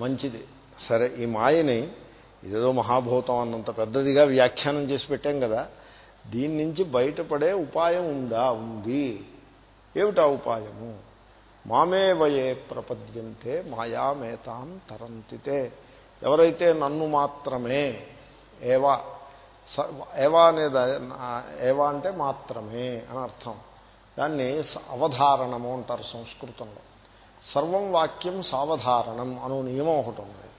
మంచిది. సరే ఈ మాయని ఇదేదో మహాభూతం అన్నంత పెద్దదిగా వ్యాఖ్యానం చేసి పెట్టాం కదా దీని నుంచి బయటపడే ఉపాయం ఉందా? ఉంది. ఏమిటా ఉపాయము? మామేవయే ప్రపద్యంతే మాయామేతాం తరంతితే. ఎవరైతే నన్ను మాత్రమే ఏవా స- ఏవా అనేది ఏవా అంటే మాత్రమే అని అర్థం. దాన్ని అవధారణము అంటారు సంస్కృతంలో. సర్వం వాక్యం సావధారణం అను నియమం ఒకటి ఉంది.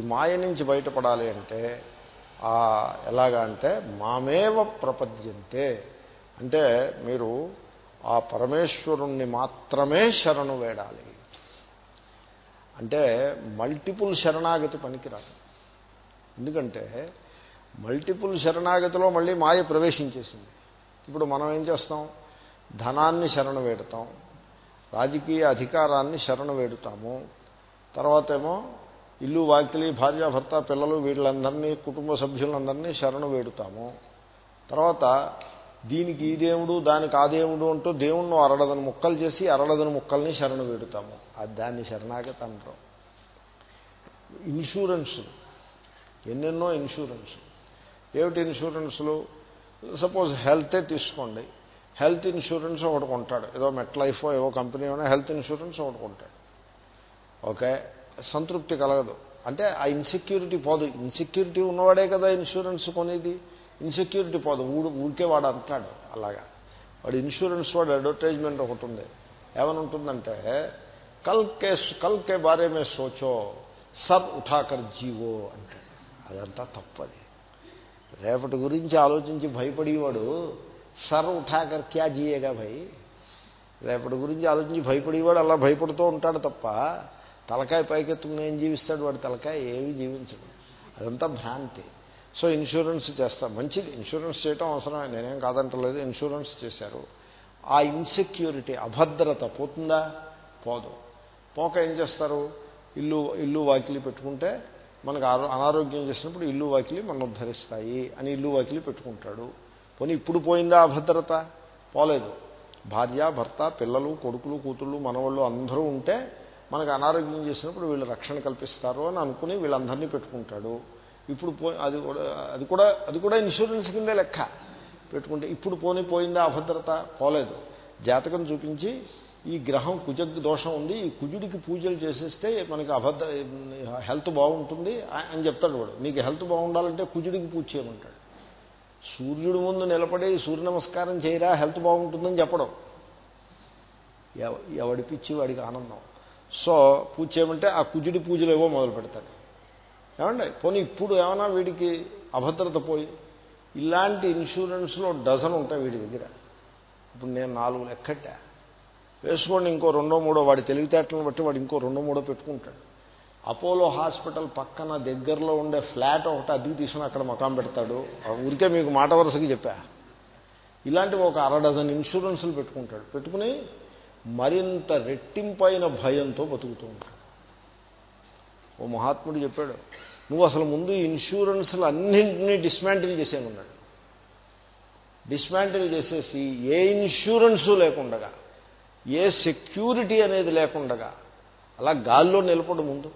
ఈ మాయ నుంచి బయటపడాలి అంటే ఎలాగా అంటే మామేవ ప్రపద్యంతే. అంటే మీరు ఆ పరమేశ్వరుణ్ణి మాత్రమే శరణు వేడాలి. అంటే మల్టిపుల్ శరణాగతి పనికిరాదు. ఎందుకంటే మల్టిపుల్ శరణాగతిలో మళ్ళీ మాయ ప్రవేశించేసింది. ఇప్పుడు మనం ఏం చేస్తాం? ధనాన్ని శరణు వేడతాం. రాజకీయ అధికారాన్ని శరణు వేడుతాము. తర్వాత ఏమో ఇల్లు వాకిలి భార్యాభర్త పిల్లలు వీళ్ళందరినీ కుటుంబ సభ్యులందరినీ శరణు వేడుతాము. తర్వాత దీనికి ఈ దేవుడు దానికి ఆ దేవుడు అంటూ దేవుణ్ణి అరడదని ముక్కలు చేసి అరడదని ముక్కల్ని శరణు వేడుతాము. అది దాన్ని శరణాగతి అంటారు ఇన్సూరెన్స్. ఎన్నెన్నో ఇన్సూరెన్స్. ఏమిటి ఇన్సూరెన్స్లు? సపోజ్ హెల్తే తీసుకోండి. హెల్త్ ఇన్సూరెన్స్ ఒకటి కొంటాడు. ఏదో మెట్ లైఫ్ ఏవో కంపెనీ ఏమైనా హెల్త్ ఇన్సూరెన్స్ ఒకటి కొంటాడు. ఓకే? సంతృప్తి కలగదు. అంటే ఆ ఇన్సెక్యూరిటీ పోదు. ఇన్సెక్యూరిటీ ఉన్నవాడే కదా ఇన్సూరెన్స్ కొనేది. ఇన్సెక్యూరిటీ పోదు. ఊడు ఊరికే వాడు అంటాడు అలాగా. వాడు ఇన్సూరెన్స్ వాడు అడ్వర్టైజ్మెంట్ ఒకటి ఉంది. ఏమనుంటుందంటే కల్కే కల్కే బారేమే సోచో సబ్ ఉఠాకర్ జీవో అంటాడు. అదంతా తప్పది. రేపటి గురించి ఆలోచించి భయపడేవాడు సర్ ఉఠాకర్ క్యా జీయేగా భయ్? రేపటి గురించి ఆలోచించి భయపడేవాడు అలా భయపడుతూ ఉంటాడు తప్ప తలకాయ పైకెత్తుకుని ఏం జీవిస్తాడు? వాడు తలకాయ ఏమి జీవించడు. అదంతా భ్రాంతి. సో ఇన్సూరెన్స్ చేస్తాం. మంచిది. ఇన్సూరెన్స్ చేయటం అవసరమే. నేనేం కాదంటలేదు. ఇన్సూరెన్స్ చేశారు. ఆ ఇన్సెక్యూరిటీ అభద్రత పోతుందా? పోదు. పోక ఏం చేస్తారు? ఇల్లు ఇల్లు వాకిలి పెట్టుకుంటే మనకు ఆరో- అనారోగ్యం చేసినప్పుడు ఇల్లు వాకిలి మనం ఉద్ధరిస్తాయి అని ఇల్లు వాకిలి పెట్టుకుంటాడు. పోనీ ఇప్పుడు పోయిందా అభద్రత? పోలేదు. భార్య భర్త పిల్లలు కొడుకులు కూతుళ్ళు మనవాళ్ళు అందరూ ఉంటే మనకు అనారోగ్యం చేసినప్పుడు వీళ్ళు రక్షణ కల్పిస్తారు అని అనుకుని వీళ్ళందరినీ పెట్టుకుంటాడు. ఇప్పుడు పో అది కూడా అది కూడా అది కూడా ఇన్సూరెన్స్ కిందే లెక్క. పెట్టుకుంటే ఇప్పుడు పోనీ పోయిందా అభద్రత? పోలేదు. జాతకం చూపించి ఈ గ్రహం కుజ దోషం ఉంది ఈ కుజుడికి పూజలు చేసేస్తే మనకి అభద్ర హెల్త్ బాగుంటుంది అని చెప్తాడు వాడు. నీకు హెల్త్ బాగుండాలంటే కుజుడికి పూజ చేయమంటాడు. సూర్యుడి ముందు నిలబడి సూర్య నమస్కారం చేయరా హెల్త్ బాగుంటుందని చెప్పడం. ఎవ- ఎవడి పిచ్చి వాడికి ఆనందం. సో పూజ చేయమంటే ఆ కుజుడి పూజలు ఏవో మొదలు పెడతాడు. ఏమండి? పోనీ ఇప్పుడు ఏమైనా వీడికి అభద్రత పోయి ఇలాంటి ఇన్సూరెన్స్లో డజన్ ఉంటాయి వీడి దగ్గర. ఇప్పుడు నేను నాలుగు లెక్కట్టా. వేసుకోండి ఇంకో రెండో మూడో వాడి తెలివితేటలను బట్టి వాడు ఇంకో రెండో మూడో పెట్టుకుంటాడు. అపోలో హాస్పిటల్ పక్కన దగ్గరలో ఉండే ఫ్లాట్ ఒకటి అద్దెకి తీసుకుని అక్కడ మకాం పెడతాడు. ఆ ఊరికే మీకు మాట వరుసకి చెప్పా. ఇలాంటివి ఒక అర డజన్ ఇన్సూరెన్సులు పెట్టుకుంటాడు. పెట్టుకుని మరింత రెట్టింపైన భయంతో బతుకుతూ ఉంటాడు. ఓ మహాత్ముడు చెప్పాడు నువ్వు అసలు ముందు ఈ ఇన్సూరెన్స్లు అన్నింటినీ డిస్మాంటిల్ చేసేయమన్నాడు డిస్మాంటిల్ చేసేసి ఏ ఇన్సూరెన్సు లేకుండగా ఏ సెక్యూరిటీ అనేది లేకుండగా అలా గాల్లో నిలబడు ముందు.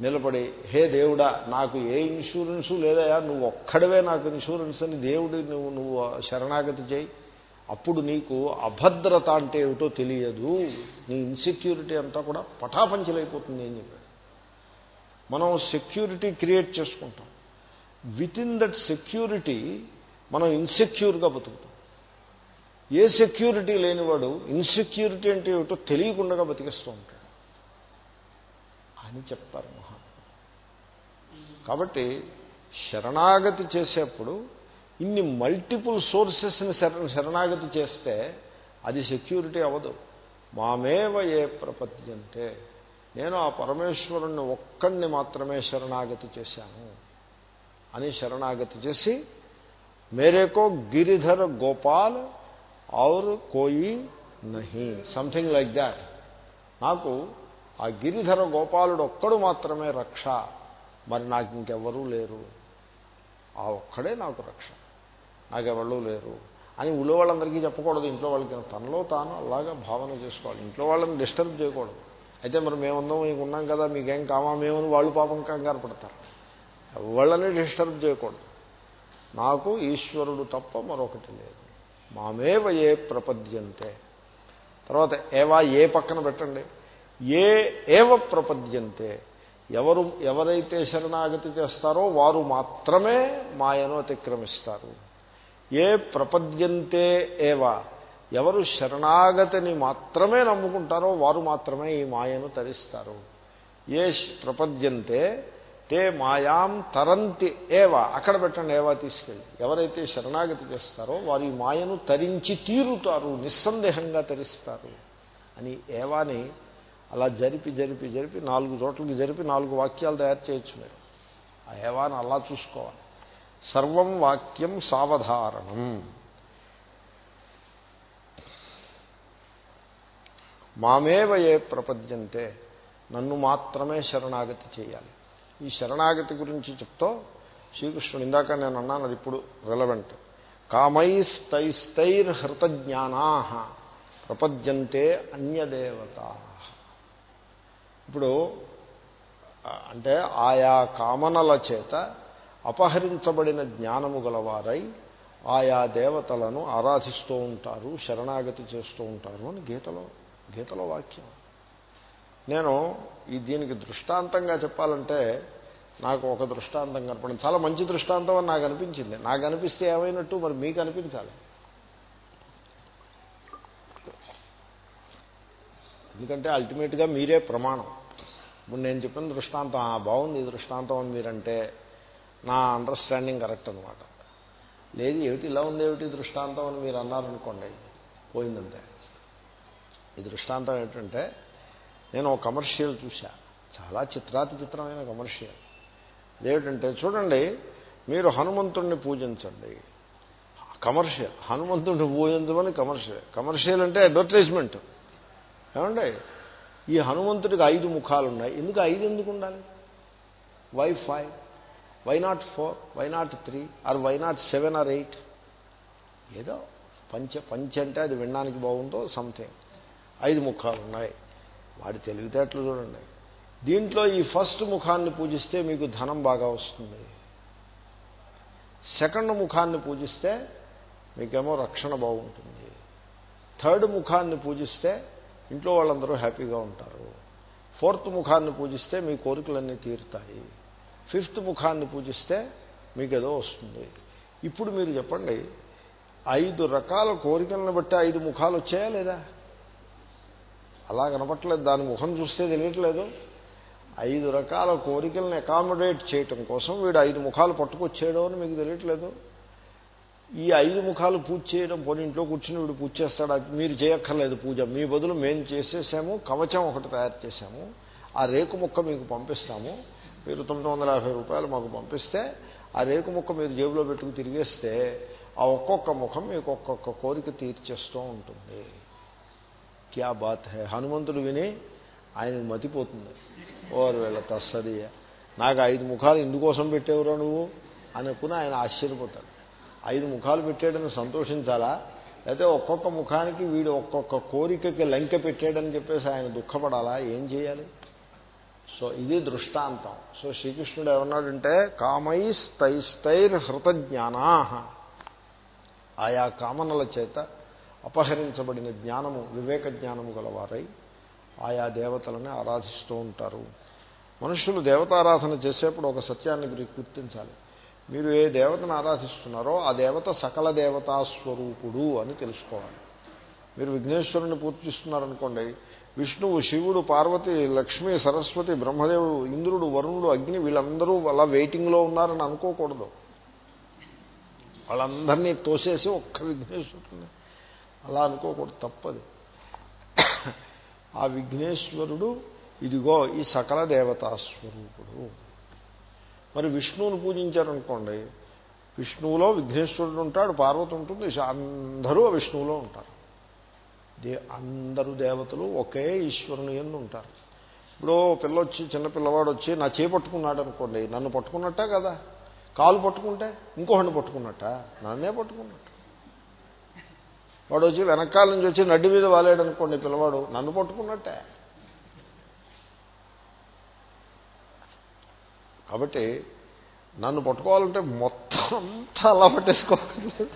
నిలబడి హే దేవుడా నాకు ఏ ఇన్సూరెన్సు లేదయా నువ్వు ఒక్కడవే నాకు ఇన్సూరెన్స్ అని దేవుడి నువ్వు నువ్వు శరణాగతి చేయి. అప్పుడు నీకు అభద్రత అంటే ఏమిటో తెలియదు. నీ ఇన్సెక్యూరిటీ అంతా కూడా పటాపంచలైపోతుంది అని చెప్పాడు. మనం సెక్యూరిటీ క్రియేట్ చేసుకుంటాం. విత్ ఇన్ దట్ సెక్యూరిటీ మనం ఇన్సెక్యూర్గా బతుకుతాం. ఏ సెక్యూరిటీ లేనివాడు ఇన్సెక్యూరిటీ అంటే ఏమిటో తెలియకుండా బతికిస్తూ ఉంటాడు. అని చెప్తారు మహా. కాబట్టి శరణాగతి చేసేప్పుడు ఇన్ని మల్టిపుల్ సోర్సెస్ని శర శరణాగతి చేస్తే అది సెక్యూరిటీ అవ్వదు. మామేవ ఏ ప్రపద్యంతే. నేను ఆ పరమేశ్వరుణ్ణి ఒక్కడిని మాత్రమే శరణాగతి చేశాను అని శరణాగతి చేసి మేరేకో గిరిధర గోపాల్ ఔర్ కోయి నహి సంథింగ్ లైక్ దాట్ నాకు ఆ గిరిధర గోపాలుడు ఒక్కడు మాత్రమే రక్ష. మరి నాకు ఇంకెవ్వరూ లేరు. ఆ ఒక్కడే నాకు రక్ష. నాకెవరూ లేరు. అని ఊళ్ళో వాళ్ళందరికీ చెప్పకూడదు. ఇంట్లో వాళ్ళకి తనలో తాను అలాగా భావన చేసుకోవాలి. ఇంట్లో వాళ్ళని డిస్టర్బ్ చేయకూడదు. అయితే మరి మేముందాం మీకు ఉన్నాం కదా మీకేం కామా? మేమని వాళ్ళు పాపం కంగారు పడతారు. వాళ్ళని డిస్టర్బ్ చేయకూడదు. నాకు ఈశ్వరుడు తప్ప మరొకటి లేదు. మామేవ ఏ ప్రపద్యంతే. తర్వాత ఏవా ఏ పక్కన పెట్టండి. ఏ ఏవ ప్రపద్యంతే. ఎవరు ఎవరైతే శరణాగతి చేస్తారో వారు మాత్రమే మాయను అతిక్రమిస్తారు. ఏ ప్రపద్యంతే ఏవా. ఎవరు శరణాగతిని మాత్రమే నమ్ముకుంటారో వారు మాత్రమే ఈ మాయను తరిస్తారు. ఏ ప్రపద్యంతే తే మాయాం తరంతి ఏవా. అక్కడ పెట్టండి ఏవా తీసుకెళ్ళి. ఎవరైతే శరణాగతి చేస్తారో వారు ఈ మాయను తరించి తీరుతారు నిస్సందేహంగా తరిస్తారు. అని ఏవాని అలా జరిపి జరిపి జరిపి నాలుగు చోట్లకి జరిపి నాలుగు వాక్యాలు తయారు చేయొచ్చు మీరు. ఆ హేవాన్ని అలా చూసుకోవాలి. సర్వం వాక్యం సావధారణం. మామేవ ఏ ప్రపద్యంతే నన్ను మాత్రమే శరణాగతి చేయాలి. ఈ శరణాగతి గురించి చెప్తూ శ్రీకృష్ణుడు ఇందాక నేను అన్నాను అది ఇప్పుడు రెలవెంట్ కామైస్తైస్తైర్హృతజ్ఞానా ప్రపద్యంతే అన్యదేవత. ఇప్పుడు అంటే ఆయా కామనల చేత అపహరించబడిన జ్ఞానము గలవారై ఆయా దేవతలను ఆరాధిస్తూ ఉంటారు శరణాగతి చేస్తూ ఉంటారు అని గీతలో గీతలో వాక్యం. నేను ఈ దీనికి దృష్టాంతంగా చెప్పాలంటే నాకు ఒక దృష్టాంతం కనపడింది. చాలా మంచి దృష్టాంతం అని నాకు అనిపించింది. నాకు అనిపిస్తే ఏమైనట్టు మరి మీకు అనిపించాలి. ఎందుకంటే అల్టిమేట్గా మీరే ప్రమాణం. ఇప్పుడు నేను చెప్పిన దృష్టాంతం బాగుంది ఈ దృష్టాంతం అని మీరంటే నా అండర్స్టాండింగ్ కరెక్ట్ అనమాట లేదు ఏమిటి ఇలా ఉంది ఏమిటి దృష్టాంతం అని మీరు అన్నారనుకోండి పోయిందంటే ఈ దృష్టాంతం ఏంటంటే నేను ఒక కమర్షియల్ చూశా. చాలా చిత్రాతి చిత్రమైన కమర్షియల్ ఏమిటంటే చూడండి మీరు హనుమంతుణ్ణి పూజించండి. కమర్షియల్ హనుమంతుడిని పూజించమని కమర్షియల్ కమర్షియల్ అంటే అడ్వర్టైజ్మెంట్ ఏమండి? ఈ హనుమంతుడికి ఐదు ముఖాలు ఉన్నాయి ఎందుకు ఐదు ఎందుకు ఉండాలి? Why five why not four why not three or why not seven or eight ఏదో పంచ పంచ అంటే అది వినడానికి బాగుందో సంథింగ్ ఐదు ముఖాలు ఉన్నాయి వాడి తెలివితేటలు చూడండి. దీంట్లో ఈ ఫస్ట్ ముఖాన్ని పూజిస్తే మీకు ధనం బాగా వస్తుంది. సెకండ్ ముఖాన్ని పూజిస్తే మీకేమో రక్షణ బాగుంటుంది. థర్డ్ ముఖాన్ని పూజిస్తే ఇంట్లో వాళ్ళందరూ హ్యాపీగా ఉంటారు. ఫోర్త్ ముఖాన్ని పూజిస్తే మీ కోరికలన్నీ తీరుతాయి. ఫిఫ్త్ ముఖాన్ని పూజిస్తే మీకు ఏదో వస్తుంది. ఇప్పుడు మీరు చెప్పండి ఐదు రకాల కోరికలను బట్టి ఐదు ముఖాలు వచ్చాయా లేదా? అలా కనపట్లేదు దాని ముఖం చూస్తే తెలియట్లేదు. ఐదు రకాల కోరికలను అకామిడేట్ చేయటం కోసం వీడు ఐదు ముఖాలు పట్టుకొచ్చేయడం అని మీకు తెలియట్లేదు. ఈ ఐదు ముఖాలు పూజ చేయడం పోనీ ఇంట్లో కూర్చుని వీడు పూజ చేస్తాడు? అది మీరు చేయక్కర్లేదు పూజ. మీ బదులు మేము చేసేసాము కవచం ఒకటి తయారు చేశాము. ఆ రేకు ముక్క మీకు పంపిస్తాము. మీరు తొమ్మిది వందల యాభై రూపాయలు మాకు పంపిస్తే ఆ రేకు ముక్క మీరు జేబులో పెట్టుకు తిరిగేస్తే ఆ ఒక్కొక్క ముఖం మీకు ఒక్కొక్క కోరిక తీర్చేస్తూ ఉంటుంది. క్యా బాత్ హే. హనుమంతుడు విని ఆయన మతిపోతుంది. ఓరు వీళ్ళ తస్సది నాకు ఐదు ముఖాలు ఇందుకోసం పెట్టేవరా నువ్వు? అనుకుని ఆయన ఆశ్చర్యపోతాడు. ఐదు ముఖాలు పెట్టాడని సంతోషించాలా? లేకపోతే ఒక్కొక్క ముఖానికి వీడు ఒక్కొక్క కోరికకి లంకె పెట్టాడని చెప్పేసి ఆయన దుఃఖపడాలా? ఏం చేయాలి? సో ఇది దృష్టాంతం. సో శ్రీకృష్ణుడు ఏమన్నాడంటే కామైస్తైస్తైర్ హృతజ్ఞానా ఆయా కామనల చేత అపహరించబడిన జ్ఞానము వివేక జ్ఞానము గలవారై ఆయా దేవతలని ఆరాధిస్తూ ఉంటారు. మనుషులు దేవతారాధన చేసేప్పుడు ఒక సత్యాన్ని గుర్తించాలి. మీరు ఏ దేవతను ఆరాధిస్తున్నారో ఆ దేవత సకల దేవతా స్వరూపుడు అని తెలుసుకోవాలి. మీరు విఘ్నేశ్వరుని పూజిస్తున్నారనుకోండి విష్ణువు శివుడు పార్వతి లక్ష్మి సరస్వతి బ్రహ్మదేవుడు ఇంద్రుడు వరుణుడు అగ్ని వీళ్ళందరూ అలా వెయిటింగ్లో ఉన్నారని అనుకోకూడదు. వాళ్ళందరినీ తోసేసి ఒక్క విఘ్నేశ్వరుని అలా అనుకోకూడదు తప్పది. ఆ విఘ్నేశ్వరుడు ఇదిగో ఈ సకల దేవతాస్వరూపుడు మరి విష్ణువుని పూజించారనుకోండి విష్ణువులో విఘ్నేశ్వరుడు ఉంటాడు పార్వతి ఉంటుంది అందరూ విష్ణువులో ఉంటారు. దే అందరూ దేవతలు ఒకే ఈశ్వరుని ఎందు ఉంటారు. ఇప్పుడు పిల్లొచ్చి చిన్న పిల్లవాడు వచ్చి నా చేయి పట్టుకున్నాడు అనుకోండి నన్ను పట్టుకున్నట్టే కదా? కాలు పట్టుకుంటే ఇంకొకటి పట్టుకున్నట్ట? నన్నే పట్టుకున్నట్టు. వాడు వచ్చి వెనకాల నుంచి వచ్చి నడ్డి మీద వాలేడు అనుకోండి పిల్లవాడు నన్ను పట్టుకున్నట్టే. కాబట్టి నన్ను పట్టుకోవాలంటే మొత్తం అంతా అలా పట్టేసుకోవాలి.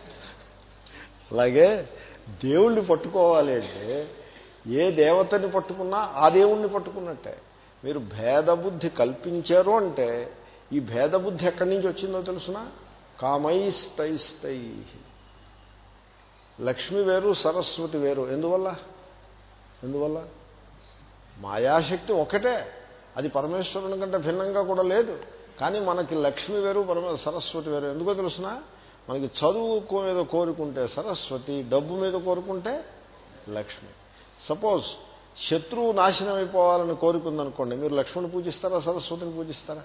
అలాగే దేవుణ్ణి పట్టుకోవాలి అంటే ఏ దేవతని పట్టుకున్నా ఆ దేవుణ్ణి పట్టుకున్నట్టే. మీరు భేదబుద్ధి కల్పించారు అంటే ఈ భేదబుద్ధి ఎక్కడి నుంచి వచ్చిందో తెలుసిన? కామైస్తైస్తై. లక్ష్మి వేరు సరస్వతి వేరు. ఎందువల్ల? ఎందువల్ల? మాయాశక్తి ఒకటే. అది పరమేశ్వరుని కంటే భిన్నంగా కూడా లేదు. కానీ మనకి లక్ష్మి వేరు పరమ సరస్వతి వేరు. ఎందుకో తెలుసిన? మనకి చదువు మీద కోరుకుంటే సరస్వతి డబ్బు మీద కోరుకుంటే లక్ష్మి. సపోజ్ శత్రువు నాశనం అయిపోవాలని కోరుకుందనుకోండి మీరు లక్ష్మణ్ పూజిస్తారా సరస్వతిని పూజిస్తారా?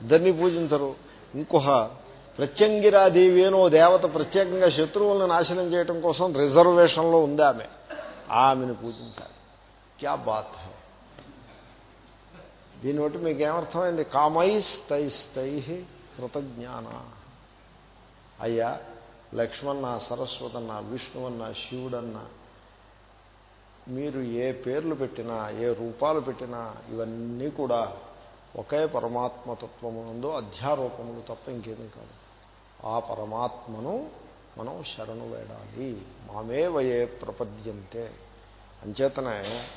ఇద్దరిని పూజించరు. ఇంకొక ప్రత్యంగిరాదేవి అనో దేవత ప్రత్యేకంగా శత్రువులను నాశనం చేయడం కోసం రిజర్వేషన్లో ఉంది ఆమె. ఆమెను పూజించాలి. క్యా బాత్ హై? దీన్ని బట్టి మీకు ఏమర్థమైంది? కామైస్తైస్తై కృతజ్ఞాన. అయ్యా లక్ష్మణ సరస్వతన్న విష్ణువన్న శివుడన్న మీరు ఏ పేర్లు పెట్టినా ఏ రూపాలు పెట్టినా ఇవన్నీ కూడా ఒకే పరమాత్మతత్వమునందు అధ్యారూపములు తప్ప ఇంకేమీ కాదు. ఆ పరమాత్మను మనం శరణు వేడాలి. మామే వయే ప్రపద్యంతే. అంచేతనే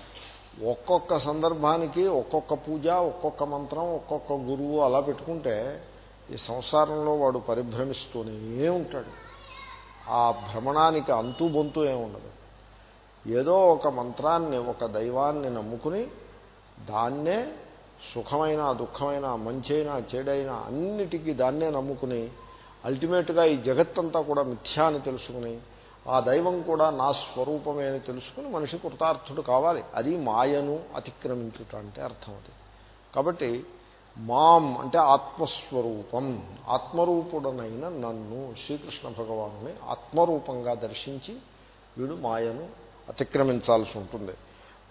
ఒక్కొక్క సందర్భానికి ఒక్కొక్క పూజ ఒక్కొక్క మంత్రం ఒక్కొక్క గురువు అలా పెట్టుకుంటే ఈ సంసారంలో వాడు పరిభ్రమిస్తూనే ఉంటాడు. ఆ భ్రమణానికి అంతు బొంతు ఏముండదు. ఏదో ఒక మంత్రాన్ని ఒక దైవాన్ని నమ్ముకుని దాన్నే సుఖమైన దుఃఖమైన మంచైనా చెడైనా అన్నిటికీ దాన్నే నమ్ముకుని అల్టిమేట్గా ఈ జగత్తంతా కూడా మిథ్యా అని తెలుసుకుని ఆ దైవం కూడా నా స్వరూపమే అని తెలుసుకుని మనిషి కృతార్థుడు కావాలి. అది మాయను అతిక్రమించుట అంటే అర్థం అది. కాబట్టి మాం అంటే ఆత్మస్వరూపం. ఆత్మరూపుడనైన నన్ను శ్రీకృష్ణ భగవాను ఆత్మరూపంగా దర్శించి వీడు మాయను అతిక్రమించాల్సి ఉంటుంది.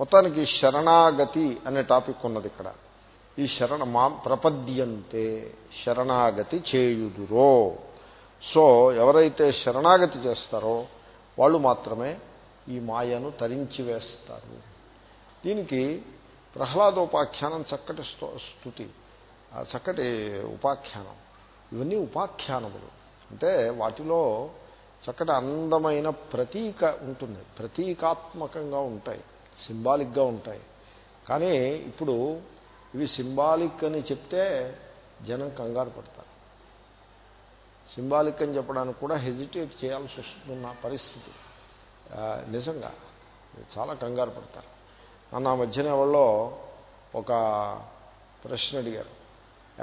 మొత్తానికి శరణాగతి అనే టాపిక్ ఉన్నది ఇక్కడ. ఈ శరణ మా ప్రపద్యంతే శరణాగతి చేయుదురో. సో ఎవరైతే శరణాగతి చేస్తారో వాళ్ళు మాత్రమే ఈ మాయను తరించి వేస్తారు. దీనికి ప్రహ్లాదోపాఖ్యానం చక్కటి స్థుతి చక్కటి ఉపాఖ్యానం. ఇవన్నీ ఉపాఖ్యానములు. అంటే వాటిలో చక్కటి అందమైన ప్రతీక ఉంటుంది. ప్రతీకాత్మకంగా ఉంటాయి. సింబాలిక్గా ఉంటాయి. కానీ ఇప్పుడు ఇవి సింబాలిక్ అని చెప్తే జనం కంగారు పడతారు. సింబాలిక్ అని చెప్పడానికి కూడా హెజిటేట్ చేయాల్సి వస్తున్న పరిస్థితి. నిజంగా చాలా కంగారు పడతారు. నా మధ్యన ఎవరో ఒక ప్రశ్న అడిగారు.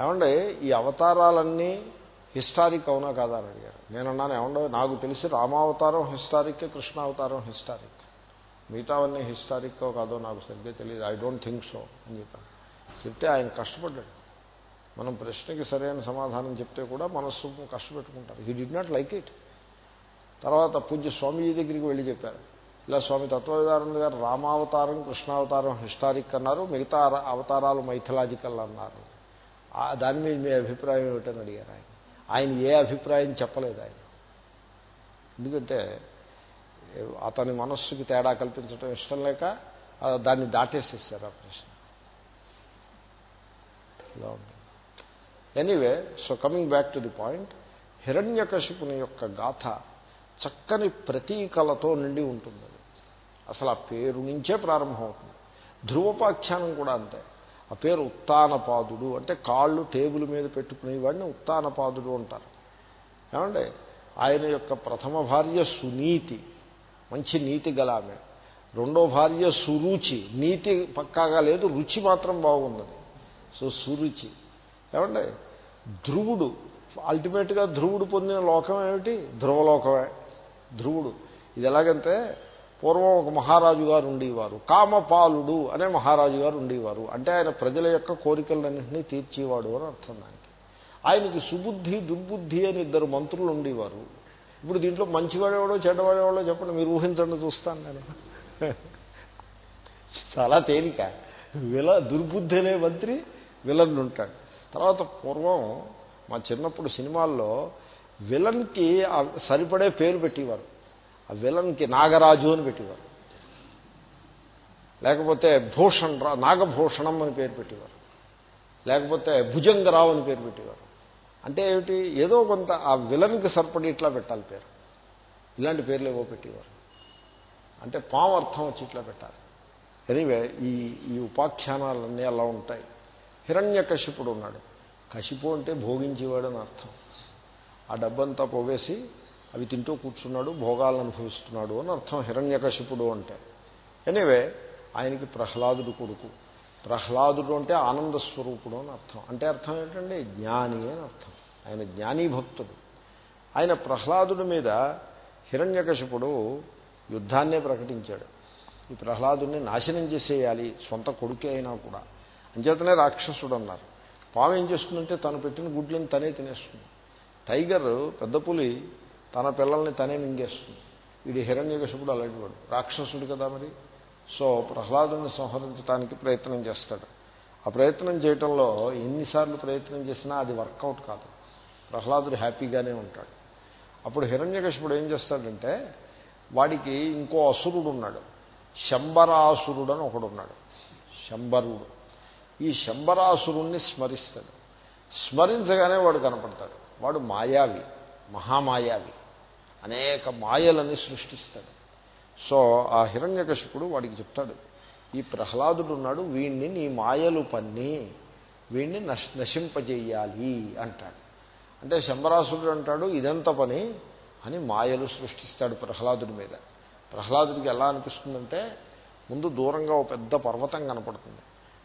ఏమండి ఈ అవతారాలన్నీ హిస్టారిక్ అవునా కాదా అని అడిగారు. నేను అన్నాను ఏమండో నాకు తెలిసి రామావతారం హిస్టారిక్ కృష్ణావతారం హిస్టారిక్. మిగతావన్నీ హిస్టారిక్ కాదో నాకు సరిగ్గా తెలియదు. ఐ డోంట్ థింక్ సో అని చెప్పాను. చెప్తే ఆయన కష్టపడ్డాడు. మనం ప్రశ్నకి సరైన సమాధానం చెప్తే కూడా మనస్సు కష్టపెట్టుకుంటారు. He did not like it తర్వాత పూజ్య స్వామీజీ దగ్గరికి వెళ్ళి చెప్పారు. ఇలా స్వామి తత్వవిధానంద గారు రామావతారం కృష్ణావతారం హిస్టారిక్ అన్నారు మిగతా అవతారాలు మైథలాజికల్ అన్నారు. దాని మీద మీ అభిప్రాయం ఏమిటని అడిగారు ఆయన. ఆయన ఏ అభిప్రాయం చెప్పలేదు ఆయన. ఎందుకంటే అతని మనస్సుకి తేడా కల్పించడం ఇష్టం లేక దాన్ని దాటేసేసారు ఆ ప్రశ్న. ఇలా ఉంది. Anyway so coming back to the point హిరణ్యకశిపుని యొక్క గాథ చక్కని ప్రతీకలతో నిండి ఉంటుంది. అసలు ఆ పేరు నుంచే ప్రారంభమవుతుంది ధ్రువోపాఖ్యానం కూడా అంతే. ఆ పేరు ఉత్తానపాదుడు అంటే కాళ్ళు టేబుల్ మీద పెట్టుకునేవాడిని ఉత్తానపాదుడు అంటారు. ఏమండి? ఆయన యొక్క ప్రథమ భార్య సునీతి మంచి నీతి గల ఆమె. రెండో భార్య సురుచి నీతి పక్కాగా లేదు రుచి మాత్రం బాగున్నది సో సురుచి. ఏమండి? ధ్రువుడు. అల్టిమేట్గా ధ్రువుడు పొందిన లోకం ఏమిటి? ధ్రువలోకమే. ధ్రువుడు. ఇది ఎలాగంటే పూర్వం ఒక మహారాజు గారు ఉండేవారు. కామపాలుడు అనే మహారాజు గారు ఉండేవారు. అంటే ఆయన ప్రజల యొక్క కోరికలన్నింటినీ తీర్చేవాడు అని అర్థం దానికి. ఆయనకి సుబుద్ధి దుర్బుద్ధి అని ఇద్దరు మంత్రులు ఉండేవారు. ఇప్పుడు దీంట్లో మంచివాడేవాడో చెడ్డవాడేవాడో చెప్పండి. మీరు ఊహించండి చూస్తాను నేను. చాలా తేలిక. విల దుర్బుద్ధి అనే మంత్రి విలన్ ఉంటాడు తర్వాత పూర్వం మా చిన్నప్పుడు సినిమాల్లో విలన్కి సరిపడే పేరు పెట్టేవారు. ఆ విలన్కి నాగరాజు అని పెట్టేవారు. లేకపోతే భూషణ్ నాగభూషణం అని పేరు పెట్టేవారు. లేకపోతే భుజంగరావు అని పేరు పెట్టేవారు. అంటే ఏమిటి? ఏదో కొంత ఆ విలన్కి సరిపడి ఇట్లా పెట్టాలి పేరు. ఇలాంటి పేర్లు ఏవో పెట్టేవారు. అంటే పాము అర్థం వచ్చి ఇట్లా పెట్టాలి. ఎనీవే ఈ ఈ ఉపాఖ్యానాలన్నీ అలా ఉంటాయి. హిరణ్య కశిపుడు ఉన్నాడు. కశిపు అంటే భోగించేవాడు అని అర్థం. ఆ డబ్బంతా పోవేసి అవి తింటూ కూర్చున్నాడు భోగాలను అనుభవిస్తున్నాడు అని అర్థం హిరణ్యకశిపుడు అంటే. ఎనీవే ఆయనకి ప్రహ్లాదుడు కొడుకు. ప్రహ్లాదుడు అంటే ఆనంద స్వరూపుడు అని అర్థం. అంటే అర్థం ఏంటంటే జ్ఞాని అని అర్థం. ఆయన జ్ఞానీ భక్తుడు. ఆయన ప్రహ్లాదుడి మీద హిరణ్యకశిపుడు యుద్ధాన్నే ప్రకటించాడు. ఈ ప్రహ్లాదుడిని నాశనం చేసేయాలి సొంత కొడుకే అయినా కూడా. అంచేతనే రాక్షసుడు అన్నారు పాము ఏం చేస్తుందంటే తను పెట్టిన గుడ్లను తనే తినేస్తుంది. టైగర్ పెద్ద పులి తన పిల్లల్ని తనే మింగేస్తుంది. వీడి హిరణ్యకశిపుడు అలాంటి వాడు. రాక్షసుడు కదా మరి. సో ప్రహ్లాదుని సంహరించడానికి ప్రయత్నం చేస్తాడు. ఆ ప్రయత్నం చేయటంలో ఎన్నిసార్లు ప్రయత్నం చేసినా అది వర్కౌట్ కాదు. ప్రహ్లాదుడు హ్యాపీగానే ఉంటాడు. అప్పుడు హిరణ్యకశిపుడు ఏం చేస్తాడంటే వాడికి ఇంకో అసురుడు ఉన్నాడు శంబరాసురుడు అని ఒకడున్నాడు. శంబరుడు. ఈ శంబరాసురుణ్ణి స్మరిస్తాడు. స్మరించగానే వాడు కనపడతాడు. వాడు మాయావి మహామాయావి. అనేక మాయలని సృష్టిస్తాడు. సో ఆ హిరణ్యకశిపుడు వాడికి చెప్తాడు ఈ ప్రహ్లాదుడు ఉన్నాడు వీణ్ణి నీ మాయలు పన్ని వీణ్ణి నశ నశింపజేయాలి అంటాడు. అంటే శంబరాసుడు అంటాడు ఇదంత పని అని మాయలు సృష్టిస్తాడు ప్రహ్లాదుడి మీద. ప్రహ్లాదుడికి ఎలా అనిపిస్తుందంటే ముందు దూరంగా ఒక పెద్ద పర్వతం కనపడుతుంది.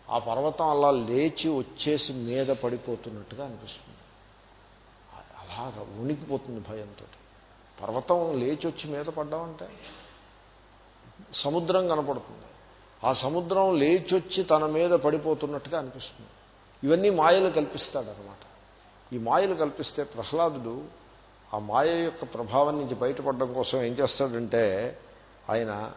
ఆ పర్వతం అలా లేచి వచ్చేసి మీద పడిపోతున్నట్టుగా అనిపిస్తుంది. అలాగా ఉనికిపోతుంది భయంతో. పర్వతం లేచి వచ్చి మీద పడ్డామంటే సముద్రం కనపడుతుంది. ఆ సముద్రం లేచి వచ్చి తన మీద పడిపోతున్నట్టుగా అనిపిస్తుంది. ఇవన్నీ మాయలు కల్పిస్తాడనమాట ఈ మాయలు కల్పిస్తే ప్రహ్లాదుడు ఆ మాయ యొక్క ప్రభావం నుంచి బయటపడడం కోసం ఏం చేస్తాడంటే ఆయన